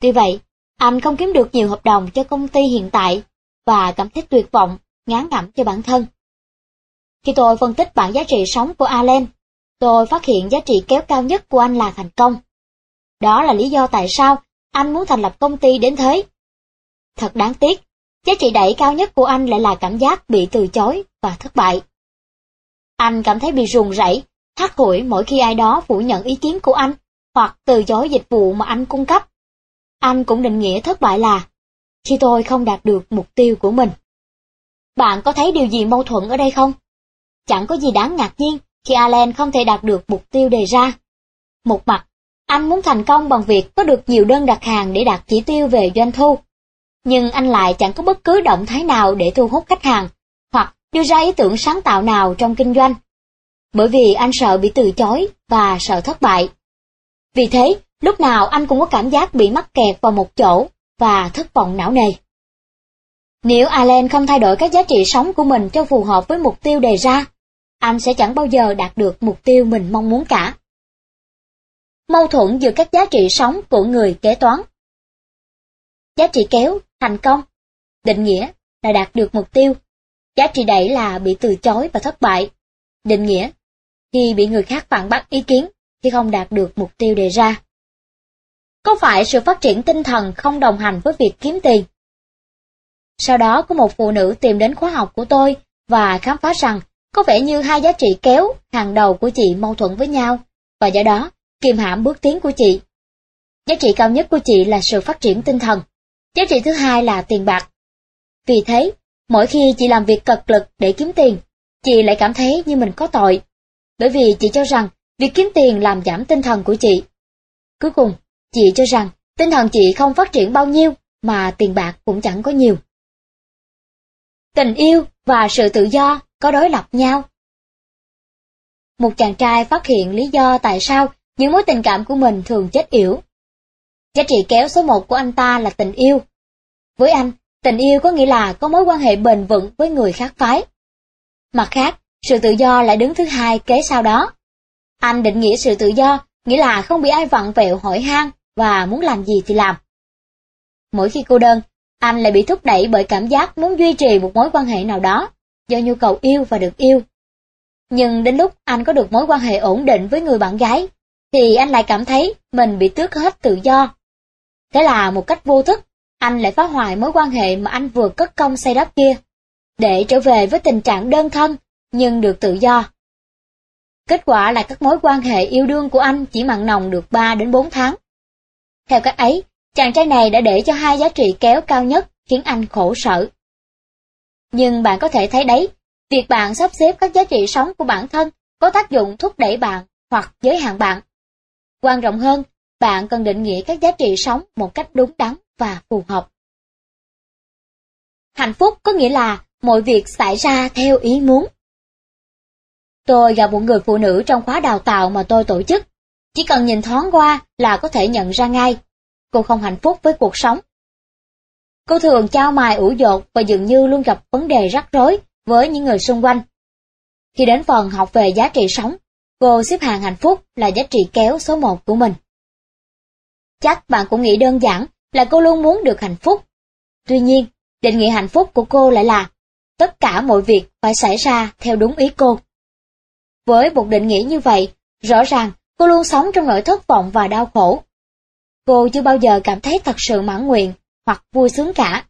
Tuy vậy, anh không kiếm được nhiều hợp đồng cho công ty hiện tại và cảm thấy tuyệt vọng, ngán ngẩm cho bản thân. Khi tôi phân tích bản giá trị sống của Allen, tôi phát hiện giá trị kéo cao nhất của anh là thành công. Đó là lý do tại sao anh muốn thành lập công ty đến thế. Thật đáng tiếc, giá trị đẩy cao nhất của anh lại là cảm giác bị từ chối và thất bại. Anh cảm thấy bị ruồng rẫy, thắt hủi mỗi khi ai đó phủ nhận ý kiến của anh hoặc từ chối dịch vụ mà anh cung cấp. Anh cũng định nghĩa thất bại là khi tôi không đạt được mục tiêu của mình. Bạn có thấy điều gì mâu thuẫn ở đây không? Chẳng có gì đáng ngạc nhiên khi Allen không thể đạt được mục tiêu đề ra. Một mặt, anh muốn thành công bằng việc có được nhiều đơn đặt hàng để đạt chỉ tiêu về doanh thu. Nhưng anh lại chẳng có bất cứ động thái nào để thu hút khách hàng, hoặc đưa ra ý tưởng sáng tạo nào trong kinh doanh. Bởi vì anh sợ bị từ chối và sợ thất bại. Vì thế, lúc nào anh cũng có cảm giác bị mắc kẹt vào một chỗ và thất vọng não nề. Nếu Allen không thay đổi các giá trị sống của mình cho phù hợp với mục tiêu đề ra, anh sẽ chẳng bao giờ đạt được mục tiêu mình mong muốn cả. Mâu thuẫn giữa các giá trị sống của người kế toán. Giá trị kéo, thành công, định nghĩa là đạt được mục tiêu. Giá trị đẩy là bị từ chối và thất bại. Định nghĩa, khi bị người khác phản bác ý kiến khi không đạt được mục tiêu đề ra. Có phải sự phát triển tinh thần không đồng hành với việc kiếm tiền? Sau đó có một phụ nữ tìm đến khóa học của tôi và khám phá rằng có vẻ như hai giá trị kéo hàng đầu của chị mâu thuẫn với nhau, và do đó kiềm hãm bước tiến của chị. Giá trị cao nhất của chị là sự phát triển tinh thần. Giá trị thứ hai là tiền bạc. Vì thế, mỗi khi chị làm việc cật lực để kiếm tiền, chị lại cảm thấy như mình có tội. Bởi vì chị cho rằng việc kiếm tiền làm giảm tinh thần của chị. Cuối cùng, chị cho rằng tinh thần chị không phát triển bao nhiêu mà tiền bạc cũng chẳng có nhiều. Tình yêu và sự tự do có đối lập nhau. Một chàng trai phát hiện lý do tại sao những mối tình cảm của mình thường chết yểu. Giá trị kéo số một của anh ta là tình yêu. Với anh, tình yêu có nghĩa là có mối quan hệ bền vững với người khác phái. Mặt khác, sự tự do lại đứng thứ hai kế sau đó. Anh định nghĩa sự tự do, nghĩa là không bị ai vặn vẹo hỏi han và muốn làm gì thì làm. Mỗi khi cô đơn, anh lại bị thúc đẩy bởi cảm giác muốn duy trì một mối quan hệ nào đó, do nhu cầu yêu và được yêu. Nhưng đến lúc anh có được mối quan hệ ổn định với người bạn gái, thì anh lại cảm thấy mình bị tước hết tự do. Thế là một cách vô thức, anh lại phá hoại mối quan hệ mà anh vừa cất công xây đắp kia, để trở về với tình trạng đơn thân, nhưng được tự do. Kết quả là các mối quan hệ yêu đương của anh chỉ mặn nồng được 3 đến 4 tháng. Theo cách ấy, chàng trai này đã để cho hai giá trị kéo cao nhất khiến anh khổ sở. Nhưng bạn có thể thấy đấy, việc bạn sắp xếp các giá trị sống của bản thân có tác dụng thúc đẩy bạn hoặc giới hạn bạn. Quan trọng hơn, bạn cần định nghĩa các giá trị sống một cách đúng đắn và phù hợp. Hạnh phúc có nghĩa là mọi việc xảy ra theo ý muốn. Tôi gặp một người phụ nữ trong khóa đào tạo mà tôi tổ chức. Chỉ cần nhìn thoáng qua là có thể nhận ra ngay. Cô không hạnh phúc với cuộc sống. Cô thường trao mài ủ dột và dường như luôn gặp vấn đề rắc rối với những người xung quanh. Khi đến phần học về giá trị sống, cô xếp hàng hạnh phúc là giá trị kéo số một của mình. Chắc bạn cũng nghĩ đơn giản là cô luôn muốn được hạnh phúc. Tuy nhiên, định nghĩa hạnh phúc của cô lại là tất cả mọi việc phải xảy ra theo đúng ý cô. Với một định nghĩa như vậy, rõ ràng cô luôn sống trong nỗi thất vọng và đau khổ. Cô chưa bao giờ cảm thấy thật sự mãn nguyện hoặc vui sướng cả.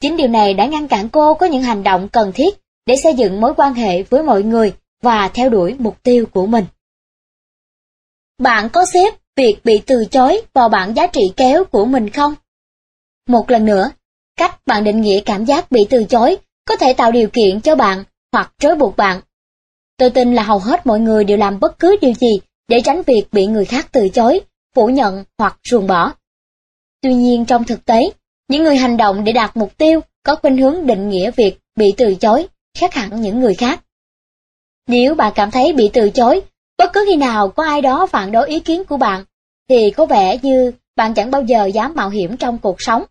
Chính điều này đã ngăn cản cô có những hành động cần thiết để xây dựng mối quan hệ với mọi người và theo đuổi mục tiêu của mình. Bạn có xếp việc bị từ chối vào bảng giá trị kéo của mình không? Một lần nữa, cách bạn định nghĩa cảm giác bị từ chối có thể tạo điều kiện cho bạn hoặc trói buộc bạn. Tôi tin là hầu hết mọi người đều làm bất cứ điều gì để tránh việc bị người khác từ chối, phủ nhận hoặc ruồng bỏ. Tuy nhiên trong thực tế, những người hành động để đạt mục tiêu có khuynh hướng định nghĩa việc bị từ chối khác hẳn những người khác. Nếu bạn cảm thấy bị từ chối, bất cứ khi nào có ai đó phản đối ý kiến của bạn, thì có vẻ như bạn chẳng bao giờ dám mạo hiểm trong cuộc sống.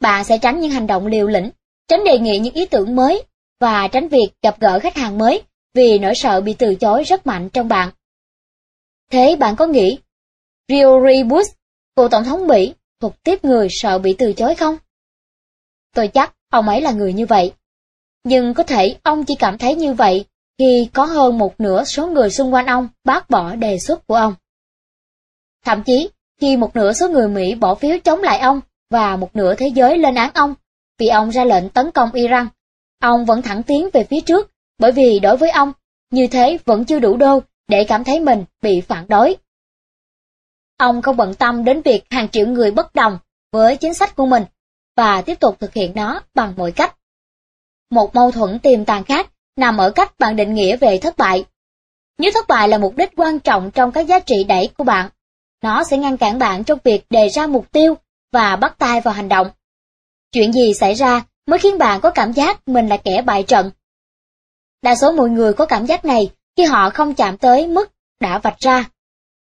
Bạn sẽ tránh những hành động liều lĩnh, tránh đề nghị những ý tưởng mới, và tránh việc gặp gỡ khách hàng mới vì nỗi sợ bị từ chối rất mạnh trong bạn. Thế bạn có nghĩ Riori Bush, cựu tổng thống Mỹ, thuộc tiếp người sợ bị từ chối không? Tôi chắc ông ấy là người như vậy. Nhưng có thể ông chỉ cảm thấy như vậy khi có hơn một nửa số người xung quanh ông bác bỏ đề xuất của ông. Thậm chí, khi một nửa số người Mỹ bỏ phiếu chống lại ông và một nửa thế giới lên án ông vì ông ra lệnh tấn công Iran, ông vẫn thẳng tiến về phía trước bởi vì đối với ông, như thế vẫn chưa đủ đô để cảm thấy mình bị phản đối. Ông không bận tâm đến việc hàng triệu người bất đồng với chính sách của mình và tiếp tục thực hiện nó bằng mọi cách. Một mâu thuẫn tiềm tàng khác nằm ở cách bạn định nghĩa về thất bại. Nếu thất bại là mục đích quan trọng trong các giá trị đẩy của bạn, nó sẽ ngăn cản bạn trong việc đề ra mục tiêu và bắt tay vào hành động. Chuyện gì xảy ra mới khiến bạn có cảm giác mình là kẻ bại trận? Đa số mọi người có cảm giác này khi họ không chạm tới mức đã vạch ra.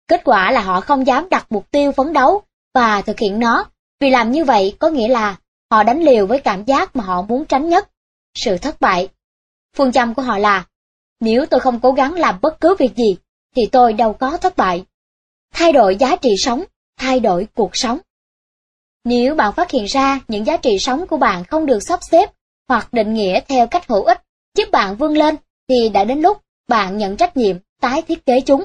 Kết quả là họ không dám đặt mục tiêu phấn đấu và thực hiện nó, vì làm như vậy có nghĩa là họ đánh liều với cảm giác mà họ muốn tránh nhất, sự thất bại. Phương châm của họ là, nếu tôi không cố gắng làm bất cứ việc gì, thì tôi đâu có thất bại. Thay đổi giá trị sống, thay đổi cuộc sống. Nếu bạn phát hiện ra những giá trị sống của bạn không được sắp xếp hoặc định nghĩa theo cách hữu ích, giúp bạn vươn lên, thì đã đến lúc bạn nhận trách nhiệm tái thiết kế chúng.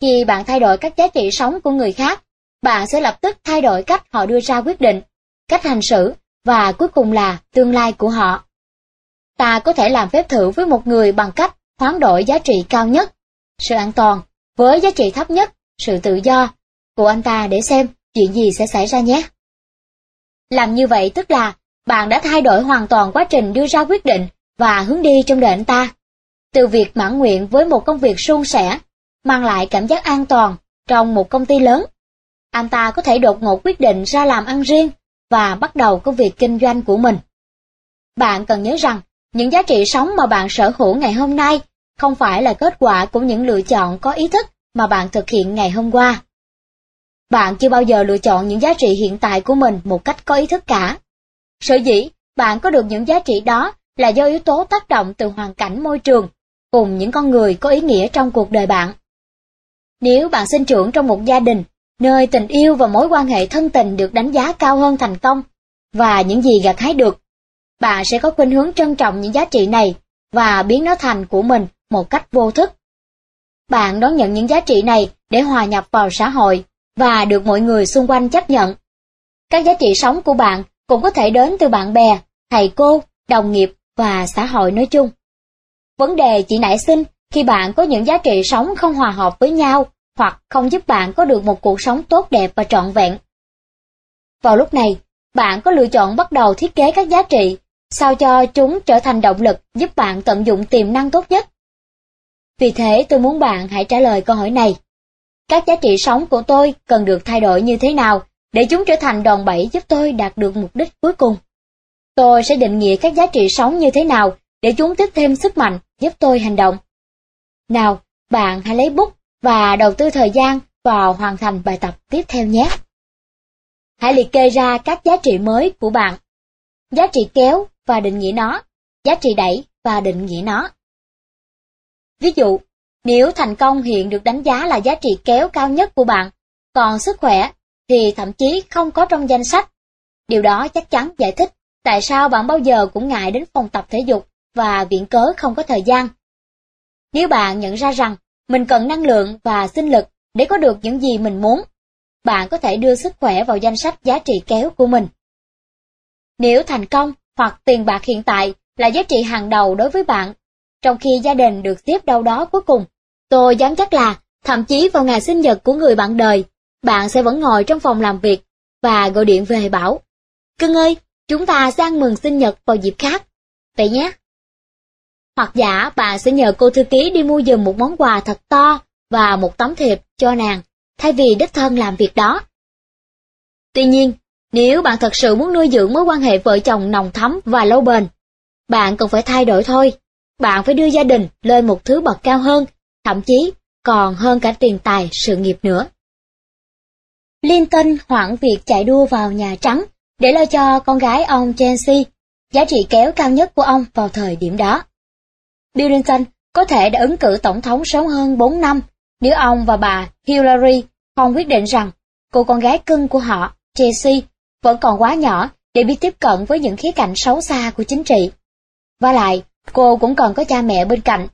Khi bạn thay đổi các giá trị sống của người khác, bạn sẽ lập tức thay đổi cách họ đưa ra quyết định, cách hành xử và cuối cùng là tương lai của họ. Ta có thể làm phép thử với một người bằng cách hoán đổi giá trị cao nhất, sự an toàn, với giá trị thấp nhất, sự tự do, của anh ta để xem chuyện gì sẽ xảy ra nhé. Làm như vậy tức là bạn đã thay đổi hoàn toàn quá trình đưa ra quyết định và hướng đi trong đời anh ta. Từ việc mãn nguyện với một công việc suôn sẻ, mang lại cảm giác an toàn trong một công ty lớn, anh ta có thể đột ngột quyết định ra làm ăn riêng và bắt đầu công việc kinh doanh của mình. Bạn cần nhớ rằng, những giá trị sống mà bạn sở hữu ngày hôm nay không phải là kết quả của những lựa chọn có ý thức mà bạn thực hiện ngày hôm qua. Bạn chưa bao giờ lựa chọn những giá trị hiện tại của mình một cách có ý thức cả. Sở dĩ bạn có được những giá trị đó là do yếu tố tác động từ hoàn cảnh môi trường cùng những con người có ý nghĩa trong cuộc đời bạn. Nếu bạn sinh trưởng trong một gia đình nơi tình yêu và mối quan hệ thân tình được đánh giá cao hơn thành công và những gì gặt hái được, bạn sẽ có khuynh hướng trân trọng những giá trị này và biến nó thành của mình một cách vô thức. Bạn đón nhận những giá trị này để hòa nhập vào xã hội và được mọi người xung quanh chấp nhận. Các giá trị sống của bạn cũng có thể đến từ bạn bè, thầy cô, đồng nghiệp và xã hội nói chung. Vấn đề chỉ nảy sinh khi bạn có những giá trị sống không hòa hợp với nhau hoặc không giúp bạn có được một cuộc sống tốt đẹp và trọn vẹn. Vào lúc này, bạn có lựa chọn bắt đầu thiết kế các giá trị sao cho chúng trở thành động lực giúp bạn tận dụng tiềm năng tốt nhất. Vì thế tôi muốn bạn hãy trả lời câu hỏi này. Các giá trị sống của tôi cần được thay đổi như thế nào để chúng trở thành đòn bẩy giúp tôi đạt được mục đích cuối cùng? Tôi sẽ định nghĩa các giá trị sống như thế nào để chúng tiếp thêm sức mạnh giúp tôi hành động. Nào, bạn hãy lấy bút và đầu tư thời gian vào hoàn thành bài tập tiếp theo nhé. Hãy liệt kê ra các giá trị mới của bạn. Giá trị kéo và định nghĩa nó, giá trị đẩy và định nghĩa nó. Ví dụ, nếu thành công hiện được đánh giá là giá trị kéo cao nhất của bạn, còn sức khỏe thì thậm chí không có trong danh sách. Điều đó chắc chắn giải thích tại sao bạn bao giờ cũng ngại đến phòng tập thể dục và viện cớ không có thời gian. Nếu bạn nhận ra rằng mình cần năng lượng và sinh lực để có được những gì mình muốn, bạn có thể đưa sức khỏe vào danh sách giá trị kéo của mình. Nếu thành công hoặc tiền bạc hiện tại là giá trị hàng đầu đối với bạn, trong khi gia đình được xếp đâu đó cuối cùng, tôi dám chắc là thậm chí vào ngày sinh nhật của người bạn đời, bạn sẽ vẫn ngồi trong phòng làm việc và gọi điện về bảo, cưng ơi, chúng ta sang mừng sinh nhật vào dịp khác, vậy nhé. Hoặc giả bà sẽ nhờ cô thư ký đi mua giùm một món quà thật to và một tấm thiệp cho nàng, thay vì đích thân làm việc đó. Tuy nhiên, nếu bạn thật sự muốn nuôi dưỡng mối quan hệ vợ chồng nồng thắm và lâu bền, bạn cần phải thay đổi thôi. Bạn phải đưa gia đình lên một thứ bậc cao hơn, thậm chí còn hơn cả tiền tài sự nghiệp nữa. Linton hoãn việc chạy đua vào Nhà Trắng để lo cho con gái ông Chelsea, giá trị kéo cao nhất của ông vào thời điểm đó. Bill Clinton có thể đã ứng cử tổng thống sớm hơn 4 năm nếu ông và bà Hillary không quyết định rằng cô con gái cưng của họ, Chelsea, vẫn còn quá nhỏ để biết tiếp cận với những khía cạnh xấu xa của chính trị. Và lại, cô cũng còn có cha mẹ bên cạnh.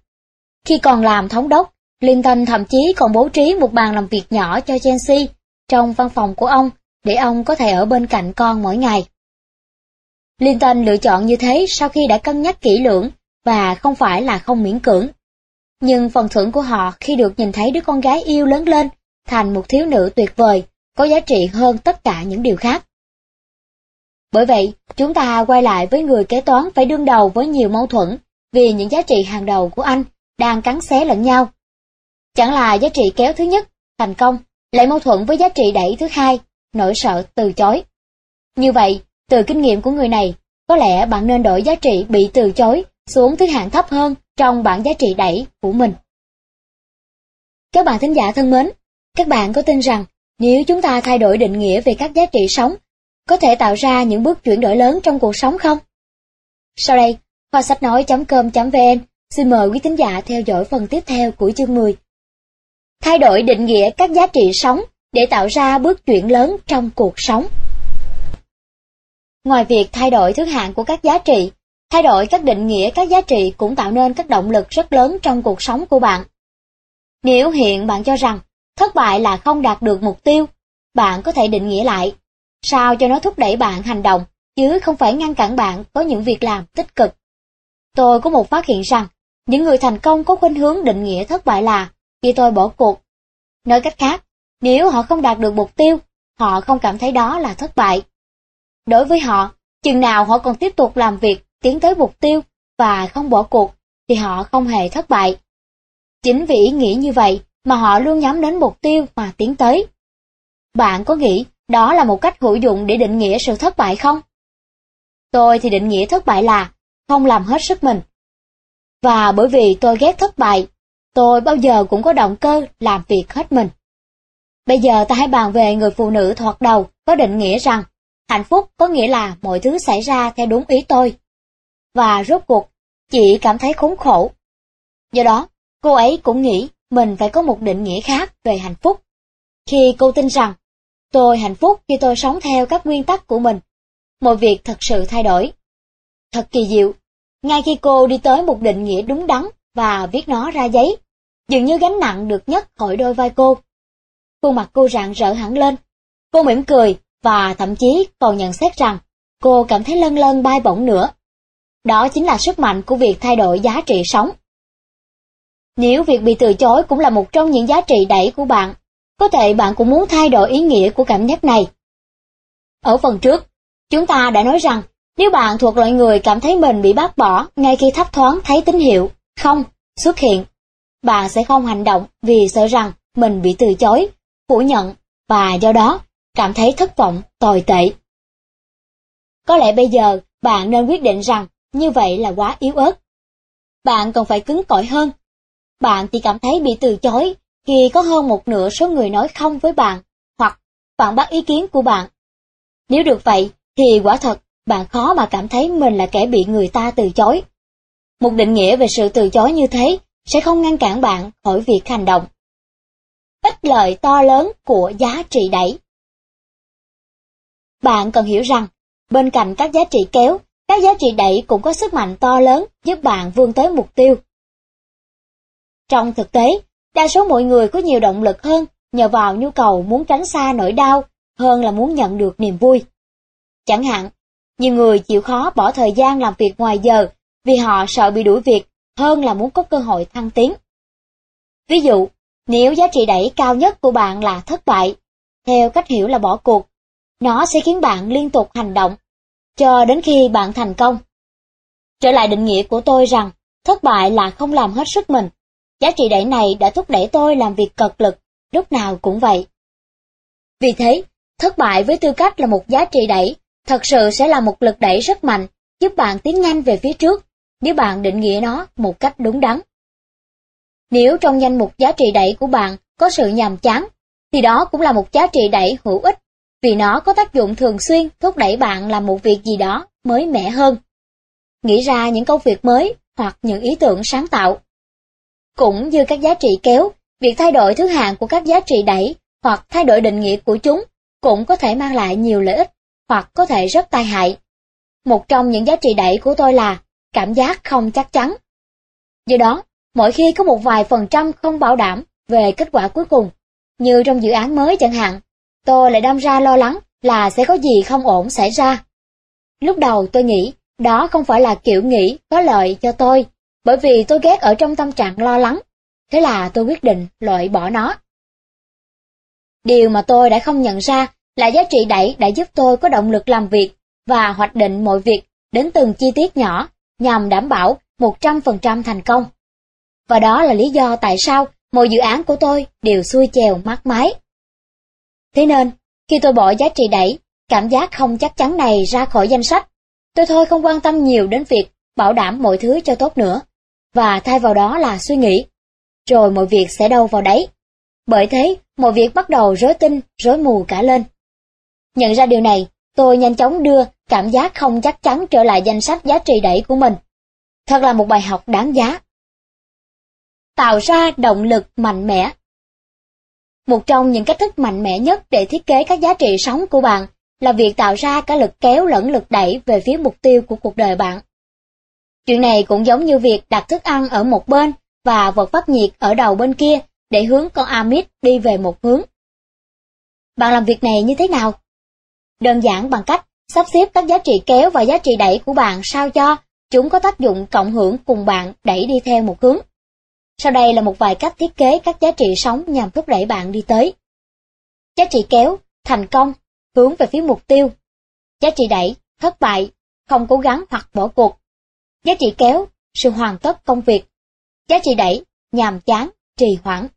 Khi còn làm thống đốc, Clinton thậm chí còn bố trí một bàn làm việc nhỏ cho Chelsea trong văn phòng của ông để ông có thể ở bên cạnh con mỗi ngày. Clinton lựa chọn như thế sau khi đã cân nhắc kỹ lưỡng và không phải là không miễn cưỡng. Nhưng phần thưởng của họ khi được nhìn thấy đứa con gái yêu lớn lên thành một thiếu nữ tuyệt vời, có giá trị hơn tất cả những điều khác. Bởi vậy, chúng ta quay lại với người kế toán phải đương đầu với nhiều mâu thuẫn vì những giá trị hàng đầu của anh đang cắn xé lẫn nhau. Chẳng là giá trị kéo thứ nhất, thành công, lại mâu thuẫn với giá trị đẩy thứ hai, nỗi sợ từ chối. Như vậy, từ kinh nghiệm của người này, có lẽ bạn nên đổi giá trị bị từ chối xuống thứ hạng thấp hơn trong bảng giá trị đẩy của mình. Các bạn thính giả thân mến, các bạn có tin rằng nếu chúng ta thay đổi định nghĩa về các giá trị sống, có thể tạo ra những bước chuyển đổi lớn trong cuộc sống không? Sau đây, khoa sách nói.com.vn xin mời quý thính giả theo dõi phần tiếp theo của chương 10. Thay đổi định nghĩa các giá trị sống để tạo ra bước chuyển lớn trong cuộc sống. Ngoài việc thay đổi thứ hạng của các giá trị, thay đổi các định nghĩa các giá trị cũng tạo nên các động lực rất lớn trong cuộc sống của bạn. Nếu hiện bạn cho rằng thất bại là không đạt được mục tiêu, bạn có thể định nghĩa lại, sao cho nó thúc đẩy bạn hành động, chứ không phải ngăn cản bạn có những việc làm tích cực. Tôi có một phát hiện rằng, những người thành công có khuynh hướng định nghĩa thất bại là khi tôi bỏ cuộc. Nói cách khác, nếu họ không đạt được mục tiêu, họ không cảm thấy đó là thất bại. Đối với họ, chừng nào họ còn tiếp tục làm việc, tiến tới mục tiêu và không bỏ cuộc, thì họ không hề thất bại. Chính vì ý nghĩ như vậy mà họ luôn nhắm đến mục tiêu mà tiến tới. Bạn có nghĩ đó là một cách hữu dụng để định nghĩa sự thất bại không? Tôi thì định nghĩa thất bại là không làm hết sức mình. Và bởi vì tôi ghét thất bại, tôi bao giờ cũng có động cơ làm việc hết mình. Bây giờ ta hãy bàn về người phụ nữ thoạt đầu có định nghĩa rằng hạnh phúc có nghĩa là mọi thứ xảy ra theo đúng ý tôi và rốt cuộc chị cảm thấy khốn khổ. Do đó, cô ấy cũng nghĩ mình phải có một định nghĩa khác về hạnh phúc. Khi cô tin rằng, tôi hạnh phúc khi tôi sống theo các nguyên tắc của mình, mọi việc thật sự thay đổi. Thật kỳ diệu, ngay khi cô đi tới một định nghĩa đúng đắn và viết nó ra giấy, dường như gánh nặng được nhấc khỏi đôi vai cô. Khuôn mặt cô rạng rỡ hẳn lên, cô mỉm cười và thậm chí còn nhận xét rằng cô cảm thấy lân lân bay bổng nữa. Đó chính là sức mạnh của việc thay đổi giá trị sống. Nếu việc bị từ chối cũng là một trong những giá trị đẩy của bạn, có thể bạn cũng muốn thay đổi ý nghĩa của cảm giác này. Ở phần trước, chúng ta đã nói rằng nếu bạn thuộc loại người cảm thấy mình bị bác bỏ ngay khi thấp thoáng thấy tín hiệu không xuất hiện, bạn sẽ không hành động vì sợ rằng mình bị từ chối, phủ nhận và do đó cảm thấy thất vọng, tồi tệ. Có lẽ bây giờ bạn nên quyết định rằng như vậy là quá yếu ớt. Bạn cần phải cứng cỏi hơn. Bạn chỉ cảm thấy bị từ chối khi có hơn một nửa số người nói không với bạn, hoặc phản bác ý kiến của bạn. Nếu được vậy, thì quả thật, bạn khó mà cảm thấy mình là kẻ bị người ta từ chối. Một định nghĩa về sự từ chối như thế sẽ không ngăn cản bạn khỏi việc hành động. Ích lợi to lớn của giá trị đẩy Bạn cần hiểu rằng, bên cạnh các giá trị kéo, các giá trị đẩy cũng có sức mạnh to lớn giúp bạn vươn tới mục tiêu. Trong thực tế, đa số mọi người có nhiều động lực hơn nhờ vào nhu cầu muốn tránh xa nỗi đau hơn là muốn nhận được niềm vui. Chẳng hạn, nhiều người chịu khó bỏ thời gian làm việc ngoài giờ vì họ sợ bị đuổi việc hơn là muốn có cơ hội thăng tiến. Ví dụ, nếu giá trị đẩy cao nhất của bạn là thất bại, theo cách hiểu là bỏ cuộc, nó sẽ khiến bạn liên tục hành động, cho đến khi bạn thành công. Trở lại định nghĩa của tôi rằng, thất bại là không làm hết sức mình. Giá trị đẩy này đã thúc đẩy tôi làm việc cật lực, lúc nào cũng vậy. Vì thế, thất bại với tư cách là một giá trị đẩy, thật sự sẽ là một lực đẩy rất mạnh, giúp bạn tiến nhanh về phía trước, nếu bạn định nghĩa nó một cách đúng đắn. Nếu trong danh mục giá trị đẩy của bạn có sự nhàm chán, thì đó cũng là một giá trị đẩy hữu ích, vì nó có tác dụng thường xuyên thúc đẩy bạn làm một việc gì đó mới mẻ hơn. Nghĩ ra những công việc mới hoặc những ý tưởng sáng tạo. Cũng như các giá trị kéo, việc thay đổi thứ hạng của các giá trị đẩy hoặc thay đổi định nghĩa của chúng cũng có thể mang lại nhiều lợi ích hoặc có thể rất tai hại. Một trong những giá trị đẩy của tôi là cảm giác không chắc chắn. Do đó, mỗi khi có một vài phần trăm không bảo đảm về kết quả cuối cùng, như trong dự án mới chẳng hạn, tôi lại đâm ra lo lắng là sẽ có gì không ổn xảy ra. Lúc đầu tôi nghĩ đó không phải là kiểu nghĩ có lợi cho tôi, bởi vì tôi ghét ở trong tâm trạng lo lắng, thế là tôi quyết định loại bỏ nó. Điều mà tôi đã không nhận ra là giá trị đẩy đã giúp tôi có động lực làm việc và hoạch định mọi việc đến từng chi tiết nhỏ nhằm đảm bảo 100% thành công. Và đó là lý do tại sao mọi dự án của tôi đều xuôi chèo mát mái. Thế nên, khi tôi bỏ giá trị đẩy, cảm giác không chắc chắn này ra khỏi danh sách, tôi thôi không quan tâm nhiều đến việc bảo đảm mọi thứ cho tốt nữa, và thay vào đó là suy nghĩ, rồi mọi việc sẽ đâu vào đấy. Bởi thế, mọi việc bắt đầu rối tinh, rối mù cả lên. Nhận ra điều này, tôi nhanh chóng đưa cảm giác không chắc chắn trở lại danh sách giá trị đẩy của mình. Thật là một bài học đáng giá. Tạo ra động lực mạnh mẽ một trong những cách thức mạnh mẽ nhất để thiết kế các giá trị sống của bạn là việc tạo ra cả lực kéo lẫn lực đẩy về phía mục tiêu của cuộc đời bạn. Chuyện này cũng giống như việc đặt thức ăn ở một bên và vật phát nhiệt ở đầu bên kia để hướng con Amit đi về một hướng. Bạn làm việc này như thế nào? Đơn giản bằng cách sắp xếp các giá trị kéo và giá trị đẩy của bạn sao cho chúng có tác dụng cộng hưởng cùng bạn đẩy đi theo một hướng. Sau đây là một vài cách thiết kế các giá trị sống nhằm thúc đẩy bạn đi tới. Giá trị kéo, thành công, hướng về phía mục tiêu. Giá trị đẩy, thất bại, không cố gắng hoặc bỏ cuộc. Giá trị kéo, sự hoàn tất công việc. Giá trị đẩy, nhàm chán, trì hoãn.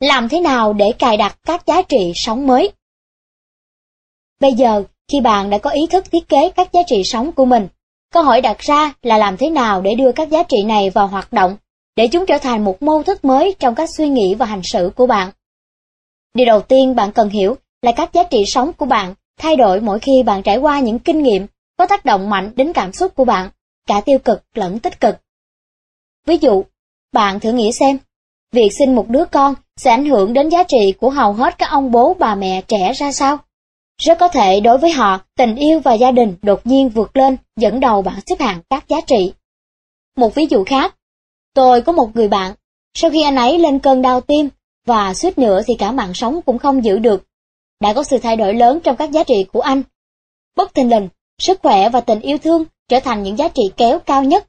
Làm thế nào để cài đặt các giá trị sống mới? Bây giờ, khi bạn đã có ý thức thiết kế các giá trị sống của mình, câu hỏi đặt ra là làm thế nào để đưa các giá trị này vào hoạt động, để chúng trở thành một mô thức mới trong các suy nghĩ và hành xử của bạn. Điều đầu tiên bạn cần hiểu là các giá trị sống của bạn thay đổi mỗi khi bạn trải qua những kinh nghiệm có tác động mạnh đến cảm xúc của bạn, cả tiêu cực lẫn tích cực. Ví dụ, bạn thử nghĩ xem, việc sinh một đứa con sẽ ảnh hưởng đến giá trị của hầu hết các ông bố bà mẹ trẻ ra sao? Rất có thể đối với họ, tình yêu và gia đình đột nhiên vượt lên, dẫn đầu bảng xếp hạng các giá trị. Một ví dụ khác, tôi có một người bạn, sau khi anh ấy lên cơn đau tim, và suýt nữa thì cả mạng sống cũng không giữ được, đã có sự thay đổi lớn trong các giá trị của anh. Bất thình lình, sức khỏe và tình yêu thương trở thành những giá trị kéo cao nhất.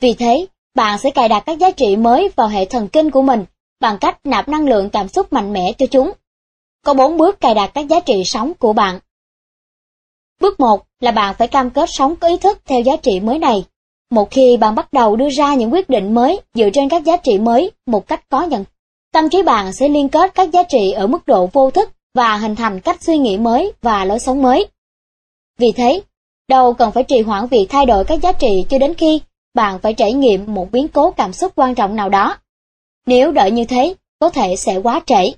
Vì thế, bạn sẽ cài đặt các giá trị mới vào hệ thần kinh của mình bằng cách nạp năng lượng cảm xúc mạnh mẽ cho chúng. Có bốn bước cài đặt các giá trị sống của bạn. Bước 1 là bạn phải cam kết sống có ý thức theo giá trị mới này. Một khi bạn bắt đầu đưa ra những quyết định mới dựa trên các giá trị mới một cách có nhận, tâm trí bạn sẽ liên kết các giá trị ở mức độ vô thức và hình thành cách suy nghĩ mới và lối sống mới. Vì thế, đâu cần phải trì hoãn việc thay đổi các giá trị cho đến khi bạn phải trải nghiệm một biến cố cảm xúc quan trọng nào đó. Nếu đợi như thế, có thể sẽ quá trễ.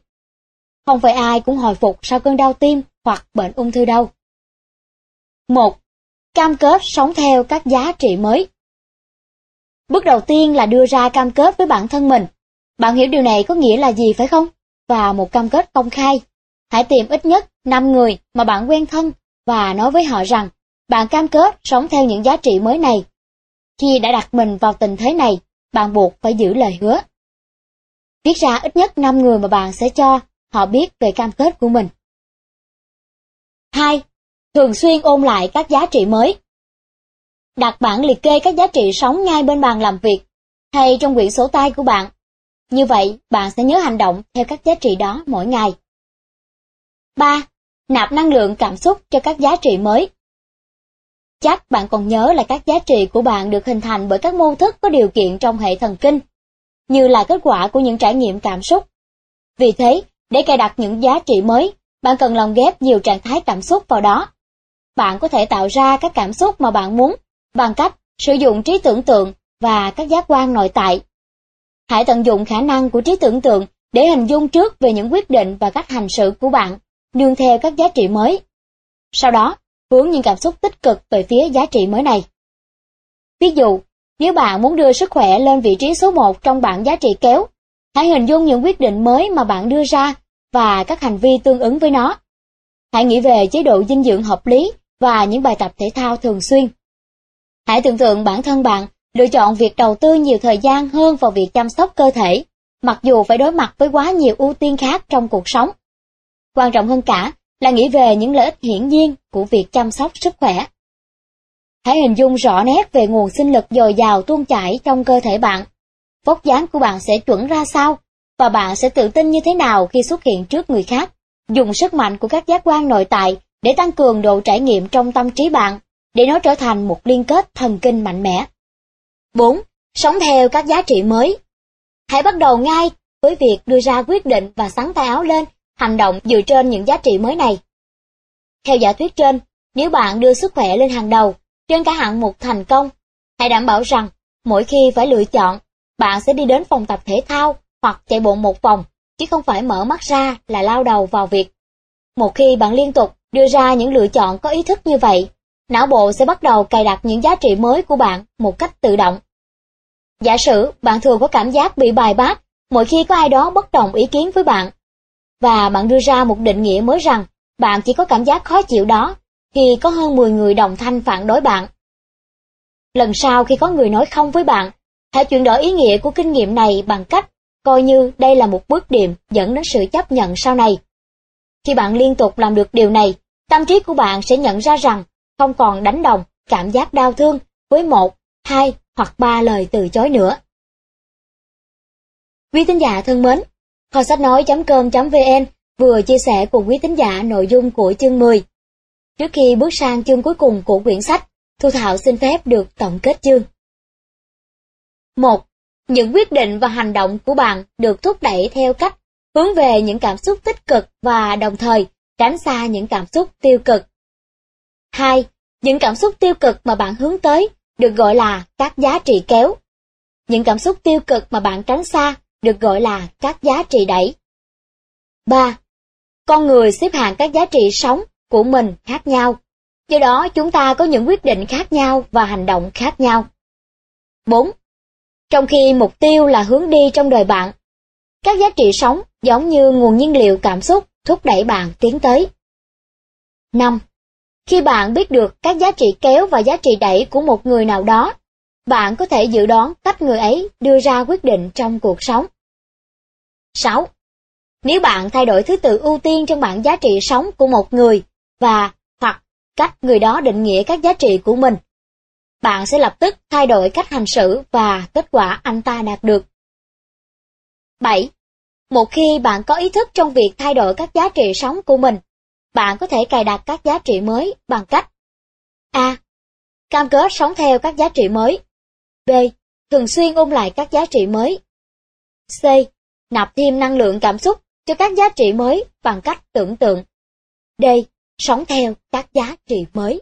Không phải ai cũng hồi phục sau cơn đau tim hoặc bệnh ung thư đâu. 1. Cam kết sống theo các giá trị mới. Bước đầu tiên là đưa ra cam kết với bản thân mình. Bạn hiểu điều này có nghĩa là gì phải không? Và một cam kết công khai. Hãy tìm ít nhất 5 người mà bạn quen thân và nói với họ rằng bạn cam kết sống theo những giá trị mới này. Khi đã đặt mình vào tình thế này, bạn buộc phải giữ lời hứa. Viết ra ít nhất 5 người mà bạn sẽ cho họ biết về cam kết của mình. 2. Thường xuyên ôn lại các giá trị mới. Đặt bản liệt kê các giá trị sống ngay bên bàn làm việc hay trong quyển sổ tay của bạn. Như vậy, bạn sẽ nhớ hành động theo các giá trị đó mỗi ngày. 3. Nạp năng lượng cảm xúc cho các giá trị mới. Chắc bạn còn nhớ là các giá trị của bạn được hình thành bởi các mô thức có điều kiện trong hệ thần kinh, như là kết quả của những trải nghiệm cảm xúc. Vì thế, để cài đặt những giá trị mới, bạn cần lồng ghép nhiều trạng thái cảm xúc vào đó. Bạn có thể tạo ra các cảm xúc mà bạn muốn bằng cách sử dụng trí tưởng tượng và các giác quan nội tại. Hãy tận dụng khả năng của trí tưởng tượng để hình dung trước về những quyết định và cách hành xử của bạn, nương theo các giá trị mới. Sau đó, hướng những cảm xúc tích cực về phía giá trị mới này. Ví dụ, nếu bạn muốn đưa sức khỏe lên vị trí số 1 trong bảng giá trị kéo, hãy hình dung những quyết định mới mà bạn đưa ra và các hành vi tương ứng với nó. Hãy nghĩ về chế độ dinh dưỡng hợp lý và những bài tập thể thao thường xuyên. Hãy tưởng tượng bản thân bạn lựa chọn việc đầu tư nhiều thời gian hơn vào việc chăm sóc cơ thể, mặc dù phải đối mặt với quá nhiều ưu tiên khác trong cuộc sống. Quan trọng hơn cả là nghĩ về những lợi ích hiển nhiên của việc chăm sóc sức khỏe. Hãy hình dung rõ nét về nguồn sinh lực dồi dào tuôn chảy trong cơ thể bạn. Vóc dáng của bạn sẽ chuẩn ra sao, và bạn sẽ tự tin như thế nào khi xuất hiện trước người khác. Dùng sức mạnh của các giác quan nội tại để tăng cường độ trải nghiệm trong tâm trí bạn, để nó trở thành một liên kết thần kinh mạnh mẽ. 4. Sống theo các giá trị mới. Hãy bắt đầu ngay với việc đưa ra quyết định và sắn tay áo lên, hành động dựa trên những giá trị mới này. Theo giả thuyết trên, nếu bạn đưa sức khỏe lên hàng đầu, trên cả hạng mục thành công, hãy đảm bảo rằng mỗi khi phải lựa chọn, bạn sẽ đi đến phòng tập thể thao hoặc chạy bộ một vòng, chứ không phải mở mắt ra là lao đầu vào việc. Một khi bạn liên tục đưa ra những lựa chọn có ý thức như vậy, não bộ sẽ bắt đầu cài đặt những giá trị mới của bạn một cách tự động. Giả sử bạn thường có cảm giác bị bài bác mỗi khi có ai đó bất đồng ý kiến với bạn, và bạn đưa ra một định nghĩa mới rằng bạn chỉ có cảm giác khó chịu đó khi có hơn 10 người đồng thanh phản đối bạn. Lần sau khi có người nói không với bạn, hãy chuyển đổi ý nghĩa của kinh nghiệm này bằng cách coi như đây là một bước điểm dẫn đến sự chấp nhận sau này. Khi bạn liên tục làm được điều này, tâm trí của bạn sẽ nhận ra rằng không còn đánh đồng cảm giác đau thương với một, hai hoặc ba lời từ chối nữa. Quý tín giả thân mến, kho sách nói.com.vn vừa chia sẻ cùng quý tín giả nội dung của chương 10. Trước khi bước sang chương cuối cùng của quyển sách, Thu Thảo xin phép được tổng kết chương. 1. Những quyết định và hành động của bạn được thúc đẩy theo cách hướng về những cảm xúc tích cực và đồng thời tránh xa những cảm xúc tiêu cực. 2. Những cảm xúc tiêu cực mà bạn hướng tới được gọi là các giá trị kéo. Những cảm xúc tiêu cực mà bạn tránh xa được gọi là các giá trị đẩy. 3. Con người xếp hạng các giá trị sống của mình khác nhau. Do đó chúng ta có những quyết định khác nhau và hành động khác nhau. 4. Trong khi mục tiêu là hướng đi trong đời bạn, các giá trị sống giống như nguồn nhiên liệu cảm xúc thúc đẩy bạn tiến tới. 5. Khi bạn biết được các giá trị kéo và giá trị đẩy của một người nào đó, bạn có thể dự đoán cách người ấy đưa ra quyết định trong cuộc sống. 6. Nếu bạn thay đổi thứ tự ưu tiên trong bảng giá trị sống của một người và hoặc cách người đó định nghĩa các giá trị của mình, bạn sẽ lập tức thay đổi cách hành xử và kết quả anh ta đạt được. 7. Một khi bạn có ý thức trong việc thay đổi các giá trị sống của mình, bạn có thể cài đặt các giá trị mới bằng cách A. Cam kết sống theo các giá trị mới. B. Thường xuyên ôn lại các giá trị mới. C. Nạp thêm năng lượng cảm xúc cho các giá trị mới bằng cách tưởng tượng. D. Sống theo các giá trị mới.